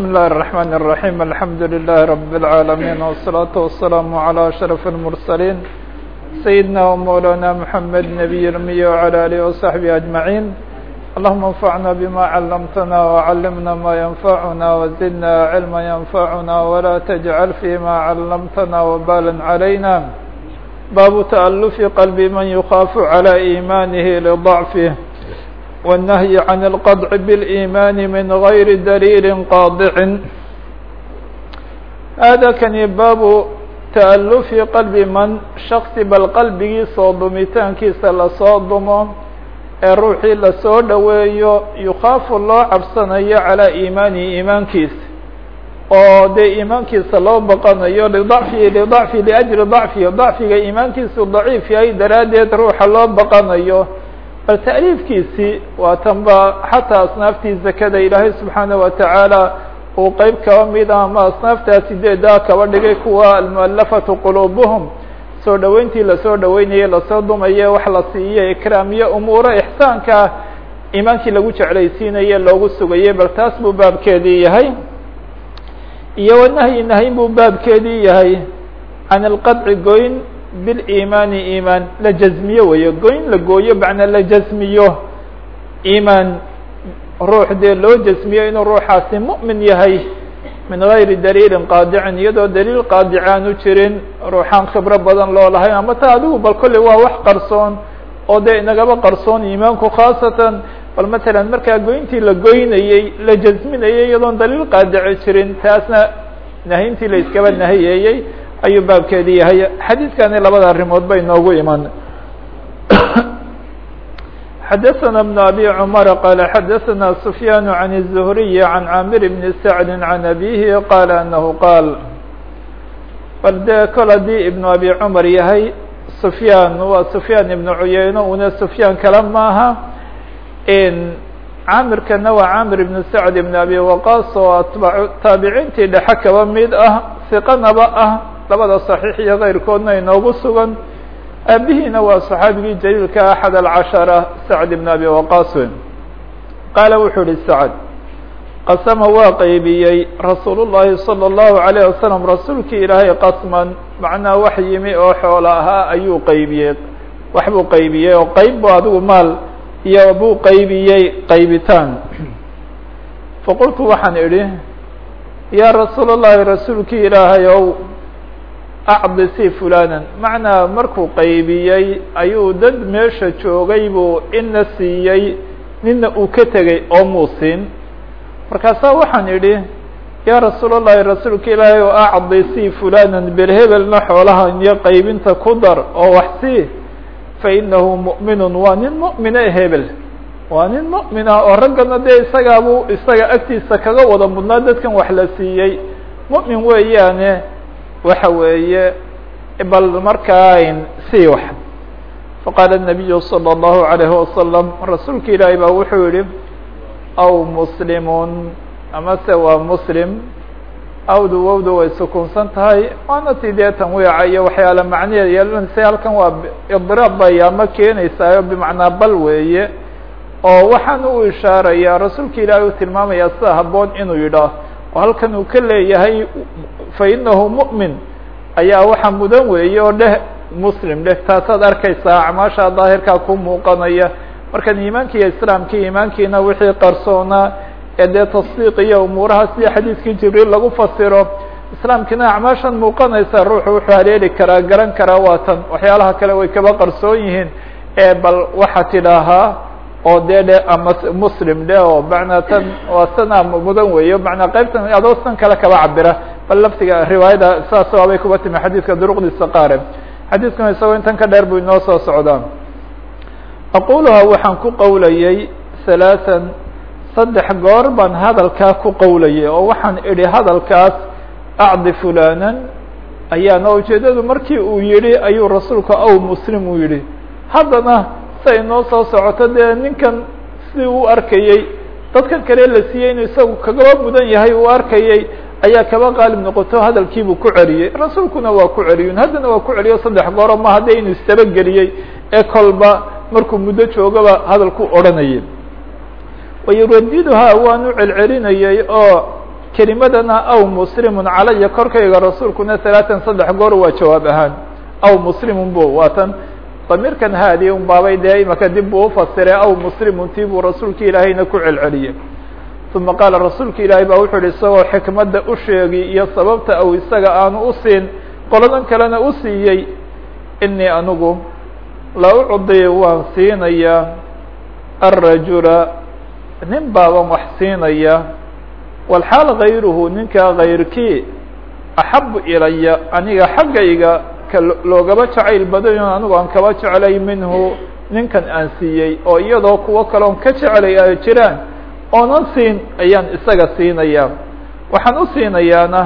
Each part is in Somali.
بسم الله الرحمن الرحيم الحمد لله رب العالمين والصلاة والسلام على أشرف المرسلين سيدنا ومولانا محمد نبي الأمي وعلى آله وصحبه أجمعين اللهم انفعنا بما علمتنا وعلمنا ما ينفعنا وزدنا علما ينفعنا ولا تجعل فيما علمتنا وبالا علينا باب تألف قلب من يخاف على إيمانه لضعفه والنهي عن القطع بالإيمان من غير دليل قاطع هذا كان باب تألف قلب من شخص bal qalbigii soo dumitaankiisa lasoo dumo ee ruuxii lasoo dhoweeyo yukaafu loo cabsanayo calىa iimaanihi iimaankiisa oo dee iimaankiisa loo baqanayo lidacfihi lidacfi liأjli dacfihi dacfiga iimaankiisu daciif yahay daraaddeed ruuxa loo baqanayo bal ta'liifkiisii waa tan ba xataa asnaaftii zakada ilaahay subxaana wa tacaala uu qeyb kaba mid ah ama asnaaftaa sideedaa kaba dhigay kuwa almualafatu quluubuhum soo dhoweyntii la soo dhoweynaye la soo dumaye wax la siiye ikraamiye umuuro ixsaanka ah iimaankii lagu jeclaysiinaye loogu sugayey bal taas buu baabkeedii yahay. Iyo wanahyi nahyin buu baabkeedii yahay. Can alqadci goyn biliimaani iimaan la jazmiyo weeye goyn la gooyo macnaa la jazmiyo iimaan ruux dee loo jasmiyo inuu ruuxaasi mu'min yahay. Min gayri daliilin qaadicin iyadoo daliil qaadic aanu jirin ruuxaan khibro badan loo lahayn ama ta adigu bal kolley waa wax qarsoon oo dee inagaba qarsoon iimaanku khaasatan. Bal matalan markaa goyntii la goynayey la jasminayey iyadoon daliil qaadici jirin taasna nahintii la iskaba ayuu baabkeedi yahay xadiidkani labada arrimood bay noogu iman xadaثna بن abي cmر qال xadaثna سfyاn عن الزهriي عن cاmir بن سعد عن أbيه qال أنه qاal bal dee kol hadii iبن abي cmر yahay سfyاn waa سfyاn iبن cuyeyno una سfyاn kale maaha caamirkana waa camir ibn sacd ibn abi waqas oo atbaac taabiciintii dhexe kaba mid ah siqanaba ah labada صaxiix iyo keyrkoodna inoogu sugan aabihiina waa صaxaabigii jaliilka axad alcashara sacd ibn abi waqas weyn qaala wuxuu ihi sacd qasama waa qeybiyey rasuul الlahi salى الlahu عalيه wasalam rasuulkii ilaahay qasman macnaa wax yimi oo xoolo ahaa ayuu qeybiyey wax buu qeybiyey oo qeyb bu adigu maal iyo buu qaybiyey qaybitaan faqultu waxaan idhi yaa rasuul الlahi rasuulkii ilaahay ow acdisi fulanan macnaa markuu qaybiyey ayuu dad meesha joogay buu inna siiyey ninna uu ka tegey oo muusin. Markaasaa waxaan idhi yaa rasuul allahi rasuulka ilaahay oo acdisi fulanan bel hebelna xoolahan iyo qaybinta ku dar oo waxsii fa inahu mu'minun. Waa nin mu'mina ah, hebel. Waa nin mu'mina ah, oo raggana dee isagaabuu isaga agtiisa kaga wada mudnaa dadkan wax la siiyey. Mu'min weeyaane waxa weeye bal markaa sii wax faqaala الnabiyu salى الlahu عalayه wasalam rasuulka ilaahi baa wuxuu yihi aw muslimun amase waa muslim awdu wowdu way sukunsan tahay waana ti dee tanwiica iyo waxyaala macnaheeda yeelanaysa halkan waa idraab bay ama keenaysaayo bimacnaa bal weeye oo waxaan u ishaarayaa rasuulka ilaahay u tilmaamayaa sida haboon inuu yidhaah oo halkan uu ka leeyahay fa inahu mu'min ayaa waxa mudan weeye oo dheh muslim dheh. Taasaad arkaysaa acmaasha daahirkaa ku muuqanaya. Markan iimaanki iyo islaamkii iimaankiina wixii qarsoonaa ee dee tasdiiq iyo umuuraha sida xadiidkii jibriil lagu fasiro islaamkiina acmaashan muuqanaysa ruuxu wuxuu haleeli karaa garan karaa waa tan. Waxyaalaha kale way kaba qarsoon yihiin ee bal waxa tidhaahaa oo dee dhe ama muslim dhe oo macnaa tan waa sana mudan weeyo macnaa qaybtan adoo san kale kaba cabira bal laftiga riwaayada saas waabay kuba timi xadiidka duruqdiisa qaare xadiidkuna isagoo intan ka dheer buu inoo soo socdaa. Aquluha waxaan ku qowlayay halaathan saddex goor baan hadalkaa ku qowlayay oo waxaan idhi hadalkaas acdi fulanan ayaana ujeedadu markii uu yihi ayuu rasuulku aw muslim uu yihi haddana say inoo soo socoto dee ninkan sidii u arkayey dadkan kale la siiyey inuu isagu kagaba mudan yahay uu arkayey ayaa kaba qaalib noqoto hadalkiibuu ku celiyey. Rasuulkuna waa ku celiyun haddana waa ku celiyo saddex gooro ma hadda inuu istabageliyey ee kolba markuu muddo joogaba hadalku odhanayay wayuradiduhaa waanu celcelinayay oo kelimadana aw muslimun calaya korkayga rasuulkuna halaatan saddex goor waa jawaab ahaan. Aw muslimun bu waatan damiirkan haadi un baabay dee imaka dib buu ufasiray aw muslimun tii buu rasuulka ilaahayna ku celceliyey. Uma qaala rasuulka ilaahay baa wuxuu yihi isagoo xikmadda u sheegi iyo sababta aw isaga aanu u siin qoladan kalena u siiyey inii anigu la ucdi waan siinayaa arajula nin baaban wax siinaya walxaal gayruhu ninkaa kayrkii axabu ilaya aniga xaggayga ka loogaba jacayl badayo anigu aan kaba jeclay minhu ninkan aan siiyey oo iyadoo kuwo kaleon ka jecelay ay jiraan oonan siin ayaan isaga siinayaa. Waxaan u siinayaana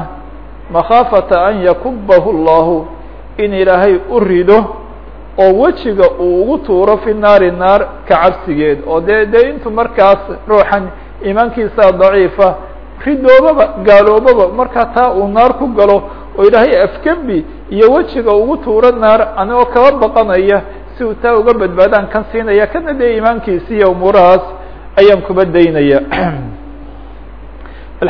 makhaafata an yakubahu llahu in ilaahay u rido oo wejiga uu ugu tuuro fi naari naar ka cabsigeed. Oo dee dee intuu markaas ruuxan iimaankiisa daciifa ridoobaba gaaloobaba markaa taa uu naar ku galo oo ilaahay afgembi iyo wejiga ugu tuuro naar anigoo kaba baqanaya si uu taa uga badbaadaan kan siinaya kana dee iimaankiisi iyo umuurahaas ayaan kuba daynaya. Bal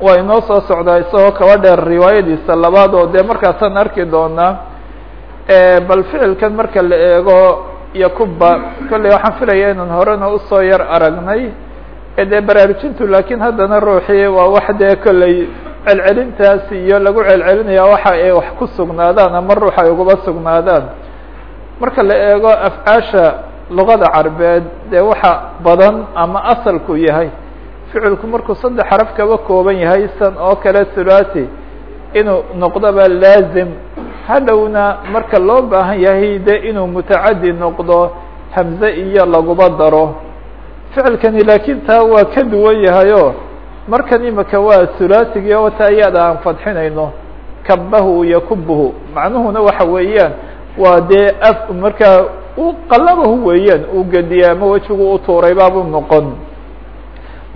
waa inoo soo socdaa isagoo kaba dheer riwaayadiisa labaad oo dee markaasaan arki doonaa bal ficilkan marka la eego yakuba kolley waxaan filaya inaan horena u soo yar aragnay dee baraarujintu laakiin haddana ruuxii waa wax dee kolley celcelintaas iyo lagu celcelinaya waxa ay wax ku sugnaadaan ama ruux ay uguba sugnaadaan. Marka la eego afcaasha luqada carbeed dee waxa badan ama asalku yahay ficilku markuu saddex xaraf kaba kooban yahay san oo kale thulathi inuu noqdoba laazim. Hadhowna marka loo baahan yahay de inuu mutacadi noqdo hamze iyo laguba daro. Ficilkani laakiin taa waa ka duwan yahayo markan imika waa thulathigi oo iyada aan fadxinayno kabahu yakubuhu macnuhuna waxa weeyaan waa dee af markaa u qalabahu weeyaan uu gediya ama wejigu u tuuray baabu noqon.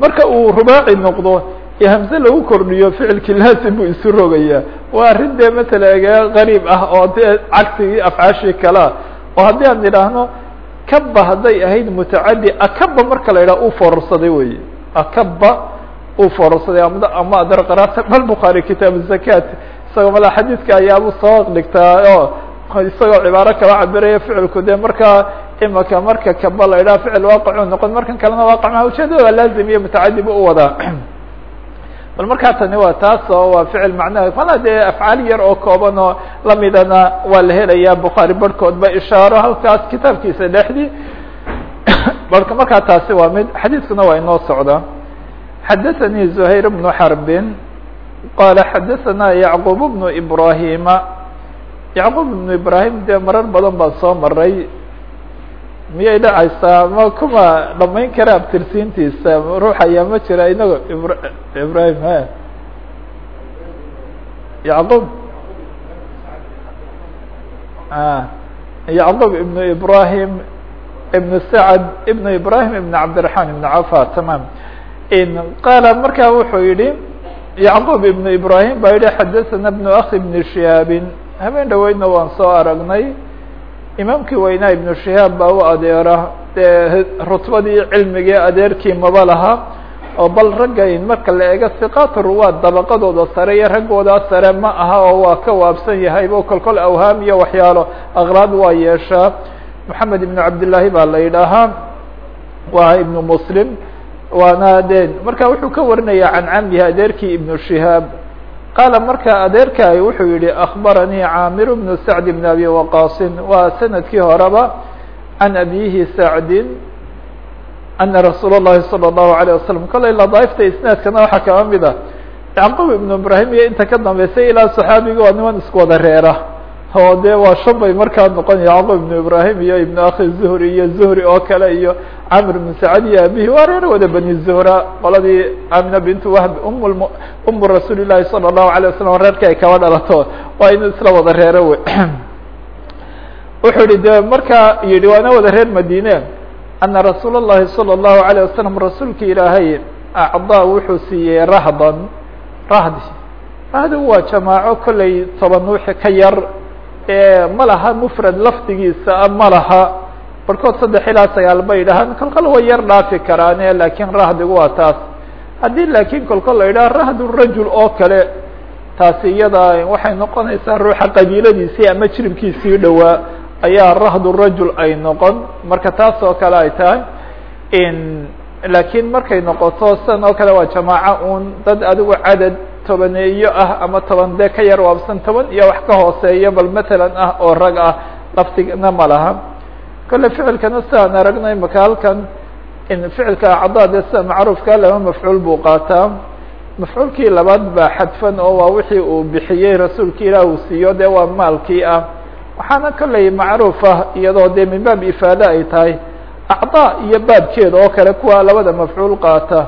Marka uu rubaaci noqdo ee hamse lagu kordhiyo ficilkii laazim buu isu rogayaa waa arrin dee matala ege qariib ah oo dee cagsigii afcaashii kalea oo haddii aan idhaahno kaba hadday ahayd mutacadi akaba marka la yidhaha uu foorarsaday wey akaba uu foorarsaday ama adar qaraata bal bukhaari kitaab zakat isagoo mala xadiidka ayaabu soo dhigtaa oo isagoo cibaaro kala cabiraya ficilku dee. Markaa imaka marka kaba la yidhaha ficil waaqicuu noqon markan kalena waaqc maha ujeedada laazim iyo mutacadi bu u wadaa. Bal markaa tani waa taas oo waa ficil macnaha. Mala dee afcaal yar oo kooban oo lamidana waa la helaya. Bukhaari barhkood ba ishaaro halkaas kitaabkiisa dhexdii. Barka markaa taasi waa mid xadiidkuna waa inoo socda xadaثanii زuhayr بnu xarbin qala xadaثana yacqub bnu ibrahima yacqub ibnu ibrahim dee marar badan baan soo maray miyay dhacaysaa ma kuma dhamayn kara abtirsiintiisa ruux ayaa ma jira inago ibra ibrahim ha yacqub yacqub ibnu ibrahim ibnu sacad ibnu ibrahim ibnu cabdiraحman ibnu cafa tamam qaala markaa wuxuu yihi yacqub ibnu ibrahim baa yihi xadaثana bnu akhi bni shihaabin habeen dhaweydna waan soo aragnay imaamkii weynaa ibnu shihaab baa u adeera dee rutbadii cilmigii adeerkii maba laha oo bal raggayn marka la eego hiqaat ruwaad dabaqadooda sare iyo raggoodaa sare ma aha oo waa ka waabsan yahay bo kolkol awhaam iyo waxyaalo aqraad waa yeeshaa moxamed ibnu cabdillaahi baa la yidhaahaa waa ibnu muslim waana de marka wuxuu ka warinaya can camihi adeerkii ibnu shihaab qaala marka adeerkaay wuxuu yihi akbaranii caamir bnu sacd bn abi waqaasin waa sanadkii horeba can abihi sacdin ana rasuul الlahi salى الlahu عalيه wasalam kolay ladaaifta isnaadkana waxaa kaba mid ah yacqub ibnu ibrahim iyo inta ka dambeysay ilaa saxaabiga waa niman isku wada reera oo dee waa shan bay markaa noqon yacqub ibnu ibrahim iyo ibnu akhi zuhri iyo zuhri oo kale iyo camr ibnu sacad iyo abihi waa reer wada bani zuhra qoladii amina bintu wahb um umu rasuuli llahi salى الlahu عalيه wasalam reerka ay kaba dhalato waa inu isla wada reero wey wuxuu yihi de markaa yihi waana wada reer madine ana rasuul الlahi salى الlahu عalيه wasalam rasuulki ilaahay acdaa wuxuu siiyey rahdan rahdi rahdigu waa jamaaco kollay toban wixi ka yar ma laha mfrad lafdigiisa ma laha. Barkood saddex ilaa sagaal bay dhahaan kolkol way yar dhaafi karaane laakiin rahdigu waa taas. Haddii laakiin kolkol la yidhaha rahdu rajul oo kale taasi iyada waxay noqonaysaa ruuxa qabiiladiisii ama jirimkiisii dhowaa ayaa rahdu rajul ay noqon. Marka taas oo kale ay tahay laakiin markay noqoto sidan oo kale waa jamaaco un dad adigu cadad tobaneeyo ah ama toban dee ka yar waabsan toban iyo wax ka hooseeya bal matalan ah oo rag ah laftigna ma laha. Kole ficilkana sidaan aragno imaka halkan in ficilka acdaa dee sida macruufka laba mafcuul buu qaataa. Mafcuulkii labaad baa xadfan oo waa wixii uu bixiyey rasuulki ilaah uu siiyo dee waa maalkii ah. Waxaana kolley macruuf ah iyadoo dee min baab ifaade ay tahay. Acdaa iyo baabkeeda oo kale kuwa labada mafcuul qaata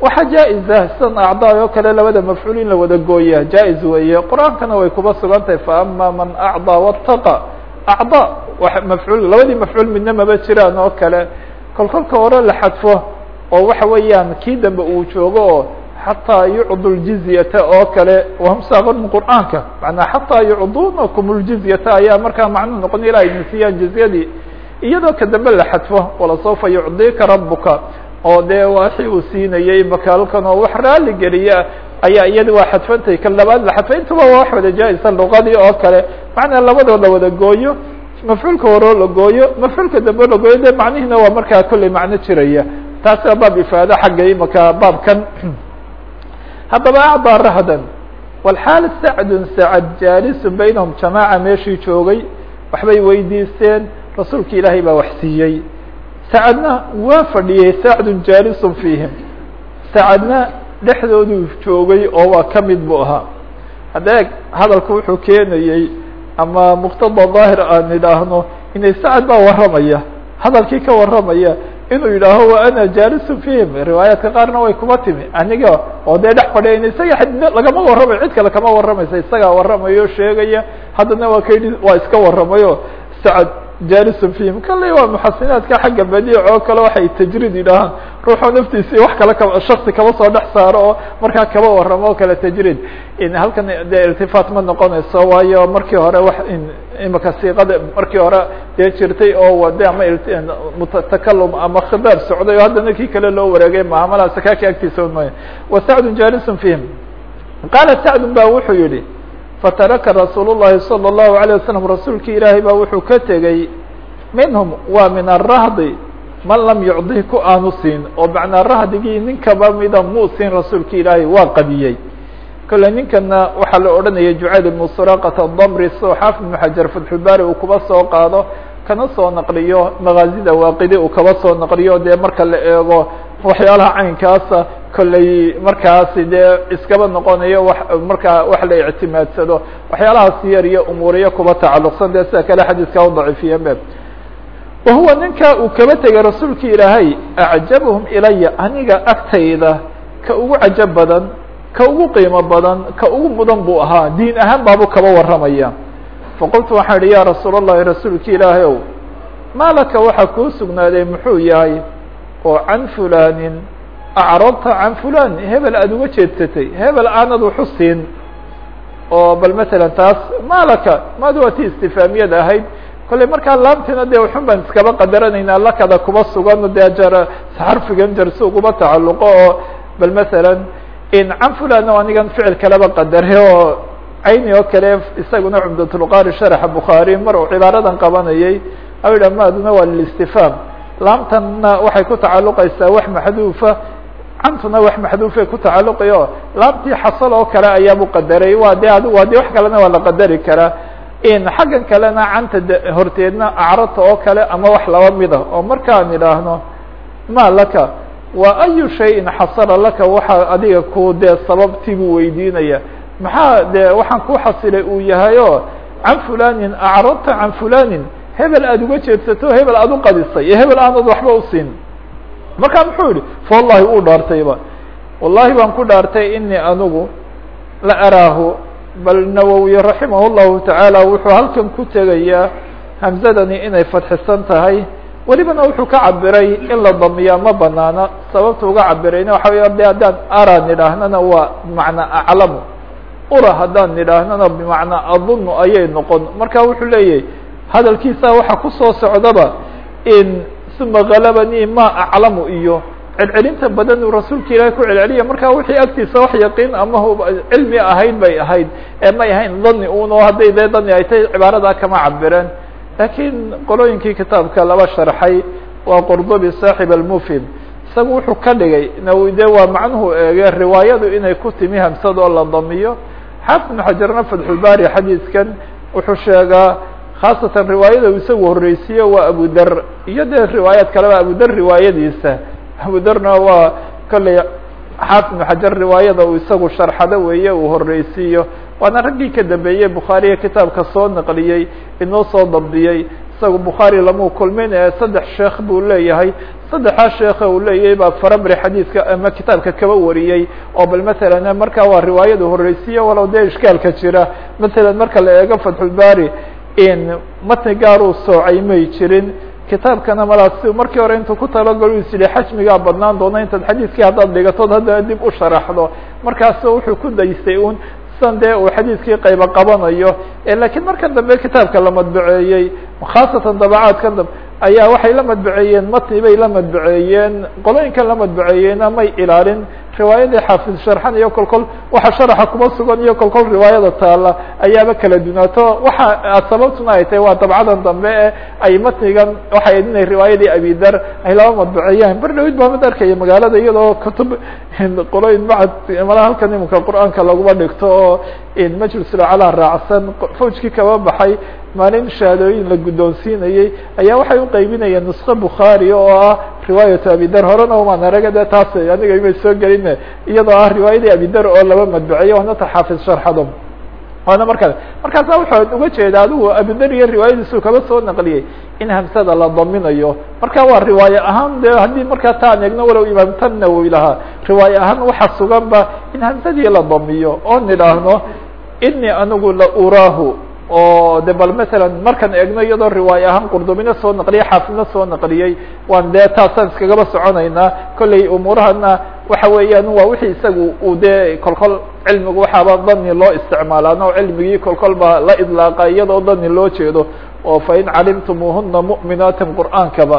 waxaa jaa-iza sidan acdaa oo kale labada mafcuul in la wada gooya jaa-iz weeye. Qur'aankana way kuba sugan tahay fa ama man acdaa wataqa acdaa mafcuul labadii mafcuul midna maba jiraan oo kale. Kolkolka hore la xadfo oo waxa weeyaan kii dambe uu joogo oo xataa yucdu ljizyata oo kale wahum saaqon qur'aanka. Manaa xataa yucdunakum ljizyata ayaa markaa macnuu noqon ilaa idin siiyaan jizyadii. Iyadoo ka dambe la xadfo walasaufa yucdika rabuka oo dee waxii uu siinayey makaalkan oo wax raali geliya ayaa iyada waa xadfantay. Ka labaad la xadfay intuba waa wax wada jaa-isa luqadii oo kale. Macnaa labadood la wada gooyo mafcuulka horeo la gooyo mafcuulka dambe la gooyo de macnihiina waa markaa kolley macno jiraya. Taasi waa baab ifaado xagga imaka baabkan. Haddaba acdaa rahdan walxaal sacdun sacad jaalisun baynahum jamaaca meeshii joogay waxbay weydiisteen rasuulka ilaahay baa wax siiyey sacadna waa fadhiyey sacdun jaalisun fiihim sacadna dhexdooduu joogay oo waa ka mid buu ahaa haddeeg hadalku wuxuu keenayey ama muqtada daahir aan idhaahno inay sacad baa warramaya hadalkii ka warramaya inuu yidhaaho wa ana jaalisun fiihim riwaayaadka qaarna way kuma timi aniga oo dee dhex fadhiya in isaga lagama warramayo cid kale kama warramaysa isagaa warramayo sheegaya haddana waa ka waa iska warramayo sacad jaalisun fiihim. Kale waa muxasinaadka xagga badiic oo kale waxay tajriid yidhaahaan ruuxoo naftiisii wax kale ka shaksi kaba soo dhex saaro oo markaa kaba warramo oo kale tajriid. Halkan dee iltifaat ma noqonayso waayo markii hore wax imika siiqada markii hore dee jirtay oo de ama mutakalum ama khidaab socday oo haddana kii kale loo wareegay maamalaha sakaki agtiisa maya wa sacdun jaalisun fiihim. Qaala sacdun ba wuxuu yihi fataraka rasuul الlahi salى الlahu عalيه waslm rasuulki ilaahay baa wuxuu ka tegey minhum waa min arahdi man lam yucdih ku aanu siin oo macnaa rahdigii ninkaba mida muu siin rasuulka ilaahay waa qabiyey kole ninkana waxaa la odhanaya jucayl ibnu suraqata damri soo xaafid ibnu xajar fatxulbaari uu kuba soo qaado kana soo naqliyo magaazida waaqidi uu kaba soo naqliyo dee marka la eego waxyaalaha caynkaasa kolley markaasi dee iskaba noqonayo wa markaa wax la ictimaadsado waxyaalahaas yar iyo umuuriyo kuba tacalluqsan dee sida kale xadiiska u daciifiye me wa huwa ninka uu kaba tegay rasuulka ilaahay acjabhum ilaya aniga agtayda ka ugu cajab badan ka ugu qiimo badan ka ugu mudan buu ahaa diin ahaan baabuu kaba warramaya. Faqultu waxaan idhi ya rasuul الlahi rasuulka ilaahay maa laka waxaa kuu sugnaaday muxuu yahay? Oo can fulanin acrabta can fulan hebel aada uga jeedsatay hebel aanad waxu siin oo bal matalan taas maalaka maadu waa ti istifaamiyad ahayd kolley markaa laamtina dee waxun baan iskaba qadaranaynaa lakada kuba sugan dee jar xarfigan jarsi uguba tacalluqo oo bal masalan can fulan o anigan ficil kaleba qadare oo cayni oo kale isaguna cumdatulqaari sharaxa bukhaari mar uu cibaaradan qabanayay a yidha maaduna waa lilistifhaam laamtanna waxay ku tacalluqaysaa wax maxduufa cantuna wax maxduufay ku tacalluqayo laamtii xasal oo kale ayaabu qadaray waa de waa de wax kalena waa la qadari karaa xaggan kalena canta horteedna acrata oo kale ama wax laba mida oo markaan idhaahno ma laka. Wa ayu shayin xasala laka. Waxa adiga ku dee sababtii buu weydiinaya maxaa de waxaan ku xasilay uu yahay o can fulanin acradta can fulanin hebel aada uga jeedsato hebel aada u qadisay iyo hebel aanad waxba usiin markaa muxuu yihi fa wallahi uu dhaartayba wallahi baan ku dhaartay inii anigu la araahu bal nawowi raximah llahu tacaala wuxuu halkan ku tegayaa hamzadani inay fadxisan tahay. Welibana wuxuu ka cabiray in la damiyaa ma banaana. Sababta uga cabirayna waxa wey de haddaan ara nidhaahnana waa bimacnaa aclamu ura haddaan nidhaahnana bimacnaa adunu ayay noqon. Marka wuxuu leeyahy hadalkiisa waxa ku soo socdaba in uma galabanii ma aclamu iyo celcelinta badan uu rasuulka ilaahay ku celceliya. Markaa wixii agtiisa wax yaqiin ama cilmi ahayd bay ahayd ee may ahayn dani un oo hadday dee dani ay tay cibaaradaa kama cabireen laakiin qolooyinkii kitaabka laba sharxay waa qurdubi saaxib almufid. Isagu wuxuu ka dhigay de waa macnuhu eege riwaayadu inay ku timi hamsad oo la damiyo. Xaafid ibnu xajarna fatxulbaari xadiidkan wuxuu sheegaa khaasatan riwaayada uu isagu horreysiye waa abudar iyo dee riwaayaad kaleba abudar riwaayadiisa abudarna waa kolley xaafid ibnu xajar riwaayada uu isagu sharxado weeye uu horreysiiyo waana raggii ka dambeeyey bukhaariya kitaabka soo naqliyey inoo soo dabdiyey isaga bukhaari lamau kulmin saddex sheekh buu leeyahay saddexaa sheekha uu leeyahay baa farabri xadiidka ama kitaabka kaba wariyey oo bal matalan markaa waa riwaayada horreysiya walow dee ishkaalka jira matalan marka la eego fatxulbaari matni gaar uu soocay may jirin. Kitaabkana malaas markii hore intuu ku talagalo is yihi xajmigaa badnaan doona intaad xadiidkii haddaad dhigatood haddana dib u sharaxdo. Markaas wuxuu ku daystay un san dee uu xadiidkii qaybo qabanayo lakiin markan dambe kitaabka la madbaceeyey khaasatan dabacaadkan dambe ayaa waxay la madbaceeyeen matni bay la madbaceeyeen qolooyinkan la madbaceeyeyna may ilaalin. Riwaayadii xaafid sharxan iyo kol kol waxa sharaxa kuma sugan iyo kol riwaayada taala ayaaba kala dunaato. Waxa sababtuna ay tahay waa dabcadan dambe e ay matnigan waxay inay riwaayadii abidar ay laba madbaceeyaan ber dhawid baa mid arkaya magaalada iyadoo kutub qolooyin macad mala halkan imanka qur'aanka laguma dhigto oo majlisulacala raacsan fawjkii kaba baxay maalin shahaadooyin la guddoonsiinayey ayaa waxay uqeybinayeen nusko bukhaari oo ah riwaayatu abidar horena umaan araga de taas aniga imay soo gelin iyadoo ah riwaayadii abidar oo laba madbaceeyo waana ta xaafid sharxado waana markaa markaasa wuxuu uga jeeda adigu abidar iyo riwaayadiisu kaba soo naqliyey in hamsada la daminayo. Marka waa riwaaye ahaan de haddii markaa taan eegno walow imaam tan nawowi lahaa riwaaye ahaan waxa sugan ba in hamsadii la damiyo oo nidhaahno ini anigu la uraahu oo de bal matalan markaan eegno iyadoo riwaaye ahaan qurdubina soo naqliyey xaafidna soo naqliyey waan dee taasaan iskagaba soconaynaa. Kolley umuurahana waxa weeyaan waa wixii isagu uu dee kolkol cilmigu waxaaba dani loo isticmaalaan oo cilmigii kolkol baa la idlaaqa iyadoo dani loo jeedo. Oo fain calimtumuuhuna mu'minaatin qur'aankaba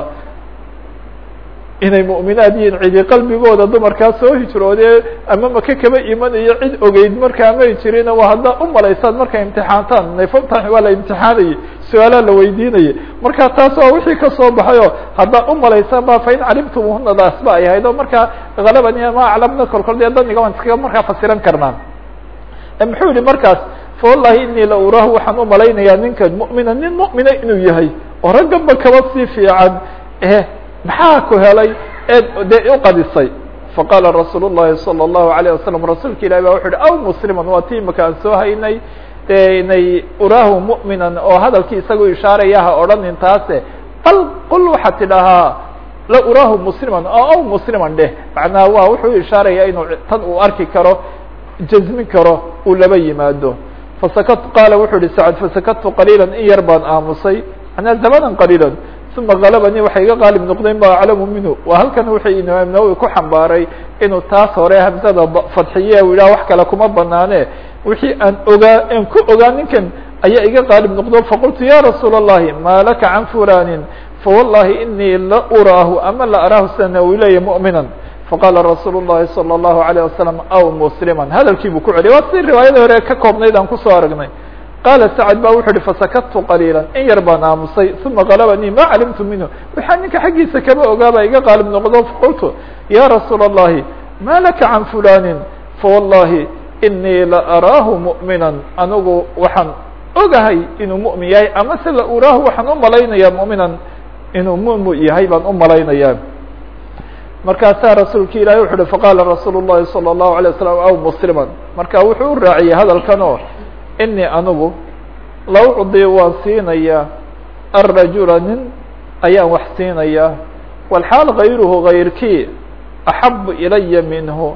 inay mu'minaad yihiin cidi qalbigooda dumarkaa soo hijroodee ama maka kaba imanayo cid ogeyd markaa may jirina waa haddaa umalaysaan markay imtixaantaan. Nayfamta waa la imtixaanayay su'aalaa la weydiinayay. Marka taas waa wixii ka soo baxay oo haddaa umalaysaan ba fain calimtumuhunadaas ba ay ahayd oo markaa halaban ma aclamna kolkol dee daniga waan iskaga markaa fasiran karnaa muxuu yihi markaas fa wallahi inii la uraahu waxaan umalaynayaa ninkan mu'mina nin mu'mina inuu yahay oo ragganba kaba sii fiican maxaa ku helay eed dee uqadisay faqaala rasuul الlahi salى الlahu عalيه wasalam rasuulka ilahi ba wuxu uhi aw musliman waa ti imaka aan soo haynay de inay uraahu mu'minan oo hadalkii isagu ishaaraya ha odhanin taase bal qul waxaad tidhahaa la uraahu musliman oo aw musliman dheh macnaha waa wuxuu ishaaraya inuu tan uu arki karo jazmin karo uu laba yimaado fasakat qaala wuxuu ihi sacd fasakadtu qaliila in yar baan aamusay manaa zamanan qaliila uma galabanii waxay iga qaalib noqdeen ba aclamu minhu waa halkan wuxuu imaam nawowi ku xambaaray inuu taas hore hamsada fadxiye u yidhah wax kale kuma banaane wixii aan ogaa aan ku ogaa ninkan ayaa iga qaalib noqdo faqultu ya rasuul الlahi ma laka can fulanin fawallahi inii la uraahu ama la araahu sida nawowi leeya mu'mina faqala rasuul الlahi salى الlahu عalيه wasalam aw muslima hadalkii buu ku celiyay waa si riwaayada hore ka koobnayd aan kusoo aragnay qaala sacd ba wuxu uhi fasakadtu qaliila in yar baan aamusay uma galabanii ma calimtu minhu waxaa ninka xaggiisa kaba ogaaba iga qaalib noqdo faqultu ya rasuula الlahi ma laka can fulani fawallahi inii la araahu mu'mina anigu waxaan ogahay inuu mu'min yahay ama se la uraahu waxaan umalaynaya mu'minan inuu mumu yahay baan umalaynaya markaasaa rasuulka ilahi wuxu uhi faqala rasuul الlahi salى الlahu عalيه wasalam aw muslima marka wuxuu u raaciyey hadalkan oo inii anigu la ucdi waan siinayaa arajula nin ayaan wax siinayaa walxaal gayruhu gayrkii axabu ilaya minhu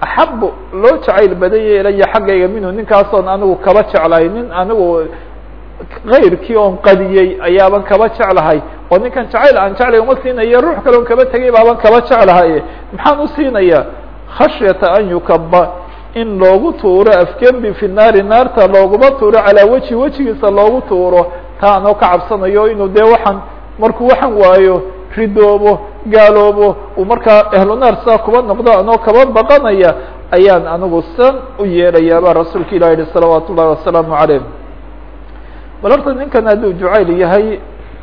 axabu loo jacayl badanya ilaya xaggayga minhu ninkaasoon anigu kaba jeclahay nin anigu gayrkii oon qadiyey ayaaban kaba jeclahay. Oo ninkan jacayl aan jeclay uma siinaya ruux kale on kaba tegay baaban kaba jeclahay. Maxaan u siinayaa khashyata an yukaba in loogu tuuro afgembi fi naari naarta looguma tuuro calaa weji wejigiisa loogu tuuro. Taa anoo ka cabsanayo inuu dee waxaan markuu waxan waayo ridoobo gaaloobo uu markaa ehlunaar saa kuba noqdo anoo kaba baqanaya ayaan anigu san u yeelayaa baa rasuulka ilah yihi salawaat ullahi wasalaamu calayh. Bal horta ninkan hadduu jucayl yahay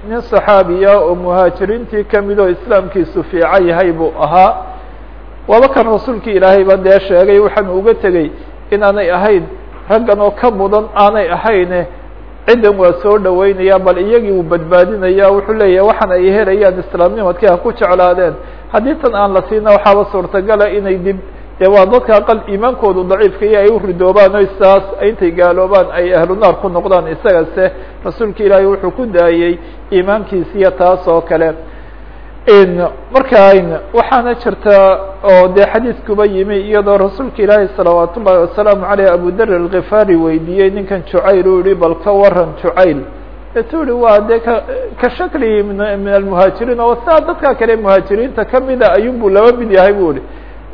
nin saxaabiya oo muhaajiriintii ka mid oo islaamkiisu fiican yahay buu ahaa waaba kan rasuulkii ilaahayba dee sheegay waxaan uga tegey inaanay ahayn raggan oo ka mudan aanay ahayne. Ciddan waa soo dhaweynaya bal iyagii uu badbaadinaya. Wuxuu leeyahay waxaan ay helayaan islaamnimadkii ha ku jeclaadeen. Haddii tan aan la siina waxaaba suurtagala inay dib dee waa dadka aqal iimaankoodu daciifka iyo ay u ridoobaan o saas intay gaaloobaan ay ahlu naar ku noqdaan. Isagase rasuulka ilaahay wuxuu ku daayey iimaankiisiyo taas oo kale marka waxaana jirta oo dee xadiidkuba yimi iyadoo rasuulka ilaahay salawaat wasalaamu aleyh abu dar alkhifaari weydiiyey ninkan jucayl uu yihi bal ka waran jucayl. Etu ihi waa dee ka shaklihi min almuhaajiriin oo saa dadka kale muhaajiriinta kamida ayuun buu laba mid yahay bu ihi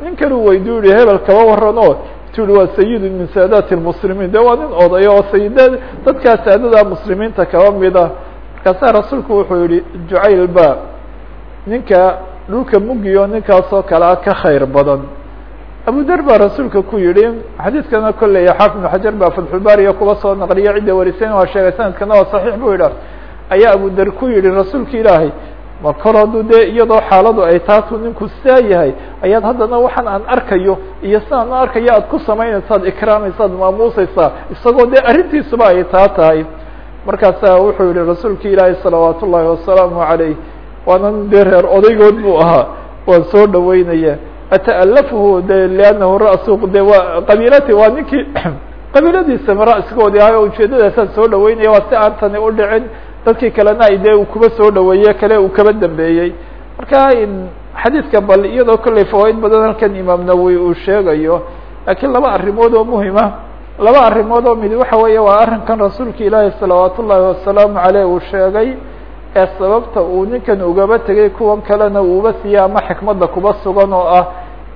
nin kanuu weydiu yihi hebel kaba waran o tu ihi waa sayidun min saadaati lmuslimiin de waa nin odayo oo sayida dadkaa saadada muslimiinta kaba mida. Markaasaa rasuulku wuxuu yihi jucayl ba ninka dhulka mugiyo ninkaasoo kale a ka khayr badan. Abu der baa rasuulka ku yihi xadiidkana kolley xaafid ibnu xajar baa fatxulbaariya kuba soo naqliya cidda warisayn waa sheegay sanadkana waa saxiix bu yidhah ayaa abu der ku yihi rasuulka ilaahay ma kor dee iyadoo xaaladu ay taatu ninku saa yahay ayaad haddana waxaan aan arkayo iyo sidaan aan arkayo aad ku samaynaysaad ikraamaysaad maamuusaysaa isagoo dee arrintiisuba ay taa tahay. Markaasaa wuxuu yihi rasuulka ilaahay salawaat ullaahi wasalaamu calayh waanan dee reer odaygood buu ahaa. Waan soo dhaweynaya. Ata'alafuhu de liannahu ra'su de waa qabiilati waa ninkii qabiiladiisa ma ra'sigoodii ahay oo ujeedadaasaan soo dhaweynaya waa si aan tani u dhicin. Dadkii kalena ay dee uu kuba soo dhaweeye kale uu kaba dambeeyey marka xadiidka bal iyadoo kolley fawaaid badan halkan imaam nawowi uu sheegayo laakiin laba arrimood oo muhima. Laba arrimood oo mid waxa weeye waa arrinkan rasuulka ilaahi salawaat ullaahi wasalaamu caleyh uu sheegay ee sababta uu ninkan ugaba tegay kuwan kalena uuba siiya ama xikmadda kuba sugan oo ah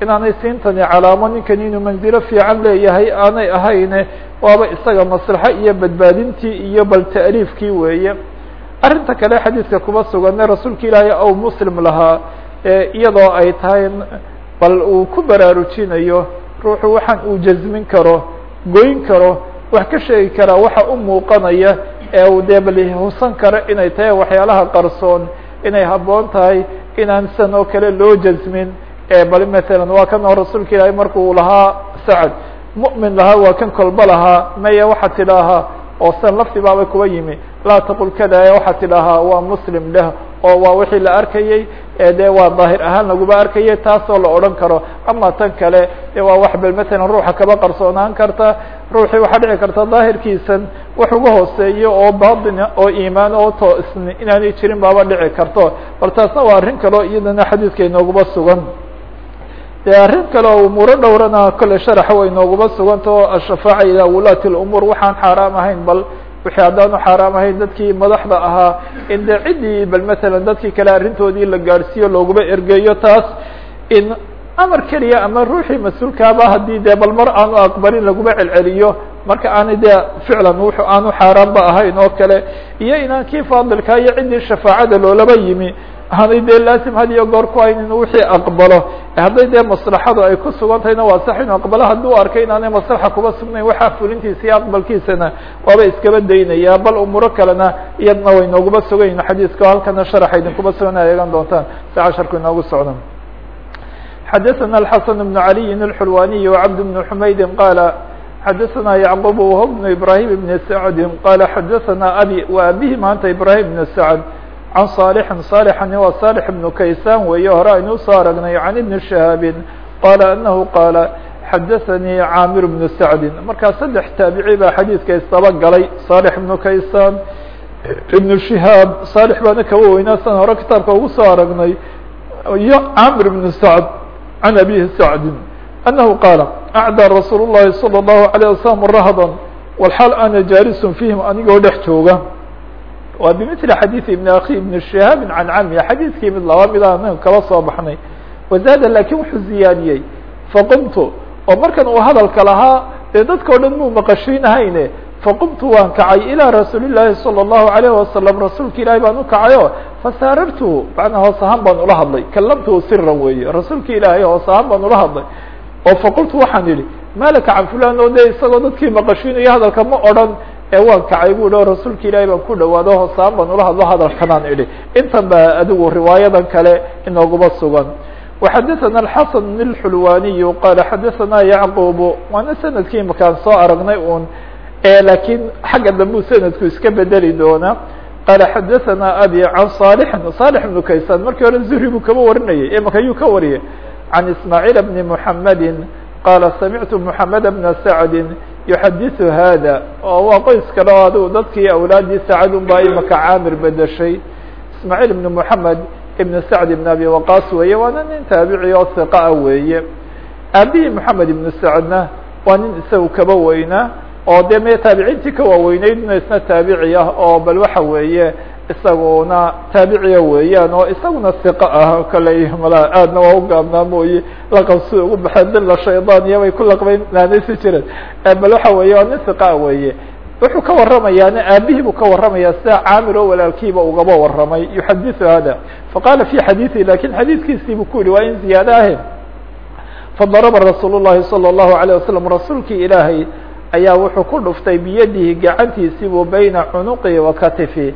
inaanay siintani calaamo ninkan inuu manzilo fiican leeyahay aanay ahayne waaba isaga maslaxo iyo badbaadintii iyo bal ta'liifkii weeye. Arrinta kale xadiidka kuba suganne rasuulka ilaahay aw muslim lahaa iyadoo ay tahay bal uu ku baraarujinayo ruuxu waxaan uu jazmin karo goyn karo wax ka sheegi karaa waxa u muuqanaya ee uu dee bal husan karo inay tahay waxyaalaha qarsoon inay habboon tahay inaan san oo kale loo jazmin bal masalan waa kan oo rasuulka ilaahay markuu lahaa sacad. Mu'min lahaa waa kan kolba lahaa maya waxaa tidhaahaa oo san lafti kuba yimi. Laa taqul kada waxaa tidhaahaa waa muslim leh oo waa wixii la arkayey de waa daahir ahaan laguba arkayay taasoo la odhan karo. Ama tan kale de waa wax bal masalan ruuxa kaba qarsoonaan karta. Ruuxii waxaa dhici karta daahirkiisan wax uga hooseeyo oo batina oo iimaan oo toosni inaanay jirin baaba dhici karto. Bal taasna waa arrin kaleo iyadana xadiidka inooguba sugan. De arrin kale oo umuuro dhowrana kolley sharaxa way nooguba suganta ashafaaca ilaa wulaati lumuur waxaan xaaraam ahayn bal wixii haddaanu xaaraam ahayn dadkii madaxda ahaa in de ciddii bal masalan dadkii kale arrintoodii la gaadhsiiyo looguba ergeeyo taas in amar keliya ama ruuxii mas'uulkaaba haddii dee bal mar aanu aqbalin laguma celceliyo marka aanay dee ficlan wuxu aanu xaaraanba ahayn oo kale iyo inaan kii faadilkaa iyo ciddii shafaacada loolaba yimi aanay dee laasim had iyo goor ku hayn inu wixii aqbalo hadday dee maslaxadu ay ku sugan tahayna waa sax inu aqbalo hadduu arkay inaanay maslaxa kuba sugnayn waxaa fulintiisa iyo aqbalkiisana waaba iskaba daynaya bal umuuro kalena iyadna way nooguba sugayn xadiiska halkana sharaxa idinkuba sugan a eegan doontaan si casharku inoogu socda xadaثna الxaسن بن عaliي الxulwaniي وcبد بن حmaydi qala xadaثna yعqوب وهو بن ibrahيم بن سعد qala xadaثna abي wa abihi maanta ibrahيم بن سعد can صالحi صالحani waa صالح بن kaysan weeye hore aynu usoo aragnay عan iبن شhهاaب qala أنahu qala xadaثnii cاmir بن سعد markaa saddex taabici baa xadiidka isdaba galay صالح بن kaysan iبن شhهاaب صالح baana kaba weynaa san hore kitaabka ugu soo aragnay iyo cاmir بن سعد عن أبيه سعد أنه قال أعdى رsuuل اللhi صلى الله عليه وسلم رهضا والحاal أna jاaلس فيهم anigoo dhex jooga waa بمثل xadيiث بن أخي بن شهاaب عن cمي xadيiثkii mid laba mid a kala soo baxnay وزاad lakin wuxuu ziyaadiyey faqمت oo markan uu hadalka lahaa dee dadkao dhan muu maqashiinahayne faqumtu waan kacay ilىa rasuuli الlahi salى الlahu عalيه wasalam rasuulka ilahi baan u kacayo fasaarartu macnaa hoos ahaan baan ula hadlay kalamtuhu siran weeye rasuulka ilaahay hoos ahaan baan ula hadlay oo faqultu waxaan idhi malaka can fulan oo de isagoo dadkii maqashiinayo hadalka ma odhan ee waan kacay bu o rasuulka ilaahay baan ku dhawaado hoos ahaan baan ula hadlo hadalkanaan idhi intan ba adigu riwaayadan kale inooguma sugan وxadثna الxaسن بن الxulwaniي qal xadaثna yعqub waana sanadkii makaan soo aragnay un lakiin xagga dambu sanadku iska bedeli doona qala xadaثna abi can صالح صالح بن kaysan markii hore zuhri buu kaba warinayay imaka yuu ka wariyay عan ismاعيل بن محamedi qala samictu محamed بna sacdi yuxadisu haada oo waa qoyska dho adigu dadkii awlaadii sacad un baa imaka caamir bedeshay. Ismaaciil ibn moxamed ibn sacd ibn abi waqaas weeye waana nin taabici oo siqa ah weeye. Aabihii moxamed ibnu sacadna waa nin isaga kaba weyna oo dee mee taabiciintii ka waaweyneydna isna taabici ah oo bal waxa weeye isaguna taabiciya weeyaan oo isaguna hiqa ah kale mala aadna waa ugaabnaa mooye laqabsi ugu baxeen dila shaydaan iyo bay ku laqbayn naanaysi jireen bal waxa weeye waa nin hiqa ah weeye wuxuu ka waramayaana aabihii buu ka waramaya sida caamir oo walaalkiiba ugaba waramay yuxadiثu hada faqala fi xadiiثi lakin xadiidkiisii buu ku yihi waa in ziyaado ahe fadaraba rasuul الlahi salى الlahu عalيه wasalam rasuulkii ilaahay ayaa wuxuu ku dhuftay biyadihi gacantiisiibuu bayna cunuqi wa katifi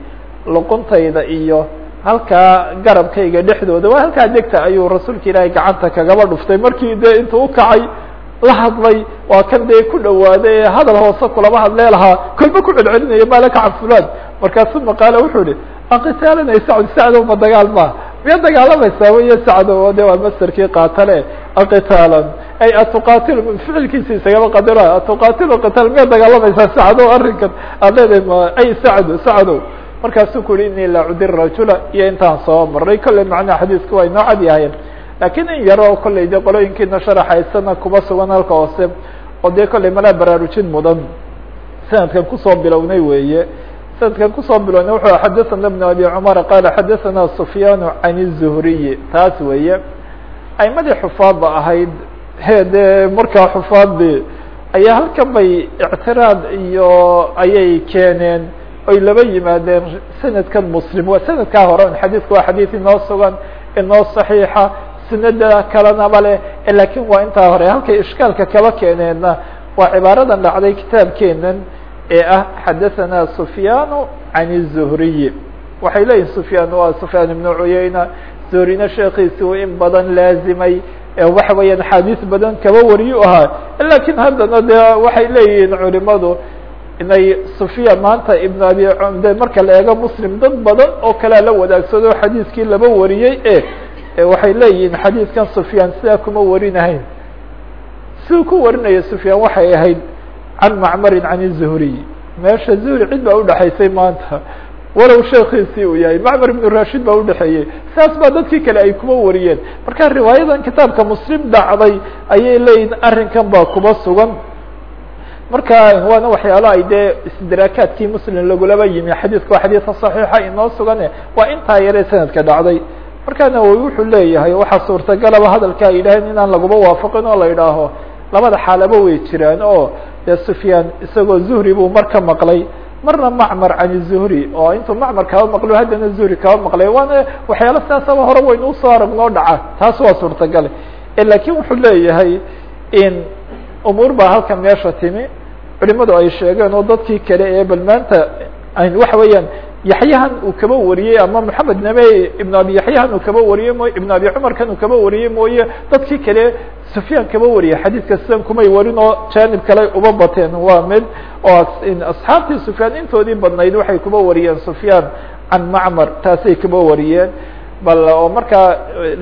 luquntayda iyo halkaa garabkayga dhexdooda. Waa halkaa degta ayuu rasuulka ilaahay gacanta kagaba dhuftay. Markii dee intuu ukacay la hadlay waa kan dee ku dhawaaday ee hadal hoose kulama hadlee lahaa kolba ku celcelinayo malaka can fulan markaasu wuxuu ihi aqitaalanay sacd sacdow ma dagaal ma miya dagaalamaysaa wey sacdo de waa masterkii qaatale. Aqitaalan. Ay atuqatil ficilkiisa isagaba qadira. Atuqatilu qitaal miya dagaalamaysaa sacdow arrinkan aad leedahay ma ay sacdo sacdow markaasuu ku yihi ini la cudir rajula iyo intaan soo maray kolley macnaha xadiiska waa inoo cad yahayen lakiin in yaro kolley de qolooyinkiina sharaxaysana kuma sugan halka hoose oo dee kolley malaa baraarujin mudan sanadkan kusoo bilownay weeye sanadkan kusoo bilownay wuxuu xadaثana بn abi cumar qala xadaثana sufyaan can الzuhriyi taas weeye aimadii xufaadda ahayd he dee markaa xufaaddi ayaa halkan bay ictiraad iyo ayay keeneen oy laba yimaadeen sanadkan muslim waa sanadkaa hore xadiidku waa xadiid inoo sugan inoo صaxiixa sunada kalenaba leh lakin waa intaa hore halkay ishkaalka kaba keeneenna waa cibaaradan dhacday kitaabkeenan ee ah xadaثana sufyaan can الzuhriyi waxay leeyihin sufyaan waa sufyaan ibnu cuyeyna zuhrina sheekiisi uu in badan laazimay waxa weeyaan axaadiis badan kaba wariyu ahaa lakin haddana de waxay leeyihiin culimadu inay sufyaan maanta ibn abi de marka la eego muslim dad badan oo kalea la wadaagsado xadiiskii laba wariyey e waxay leeyihiin xadiidkan sufyaan sidaa kuma warinahayn. Siduu ku warinaya sufyaan waxay ahayd can macmarin can الzuhriy meesha zuhri cid baa udhexaysay maanta. Walow sheekiisii uu yahay macmar ibnu rashid baa udhexeeyey saas baa dadkii kale ay kuma wariyeen. Marka riwaayadan kitaabka muslim dhacday ayay leeyihiin arrinkan baa kuba sugan marka waana waxyaalo ay dee istidraakaadkii muslim lagulaba yimi xadiidku waa xadiidka صaxiixa inoo sugane waa intaa yare sanadka dhacday. Nawowi wuxuu leeyahay waxaa suurtagalaba hadalka ay inaan laguba waafaqin oo la yidhaaho labada xaalaba way jiraan oo dee sufyaan isagoo zuhri buu mar maqlay. Marna macmar can zuhri oo intuu macmar kaba maqlo haddana zuhri kaba maqlay. Waana waxyaalo sidaasaba hore waynu u soo aragnoo dhaca taas waa suurtagale laakiin wuxuu leeyahay in umuur baa halkan meesha timi. Culimadu ay sheegeen oo dadkii kale ee bal maanta waxa weeyaan yaxyahan uu kaba wariyey ama moxamed name ibn abi yaxyahan uu kaba wariyey mooy ibn abi cumarkan uu kaba wariyey mooye dadkii kale sufyaan kaba wariyay xadiidka sidan kumay warin oo janib kale uba bateen. Waa mid oo asxaabtii sufyaan intoodii badnayd waxay kuba wariyeen sufyaan can macmar taasay kaba wariyeen bal oo markaa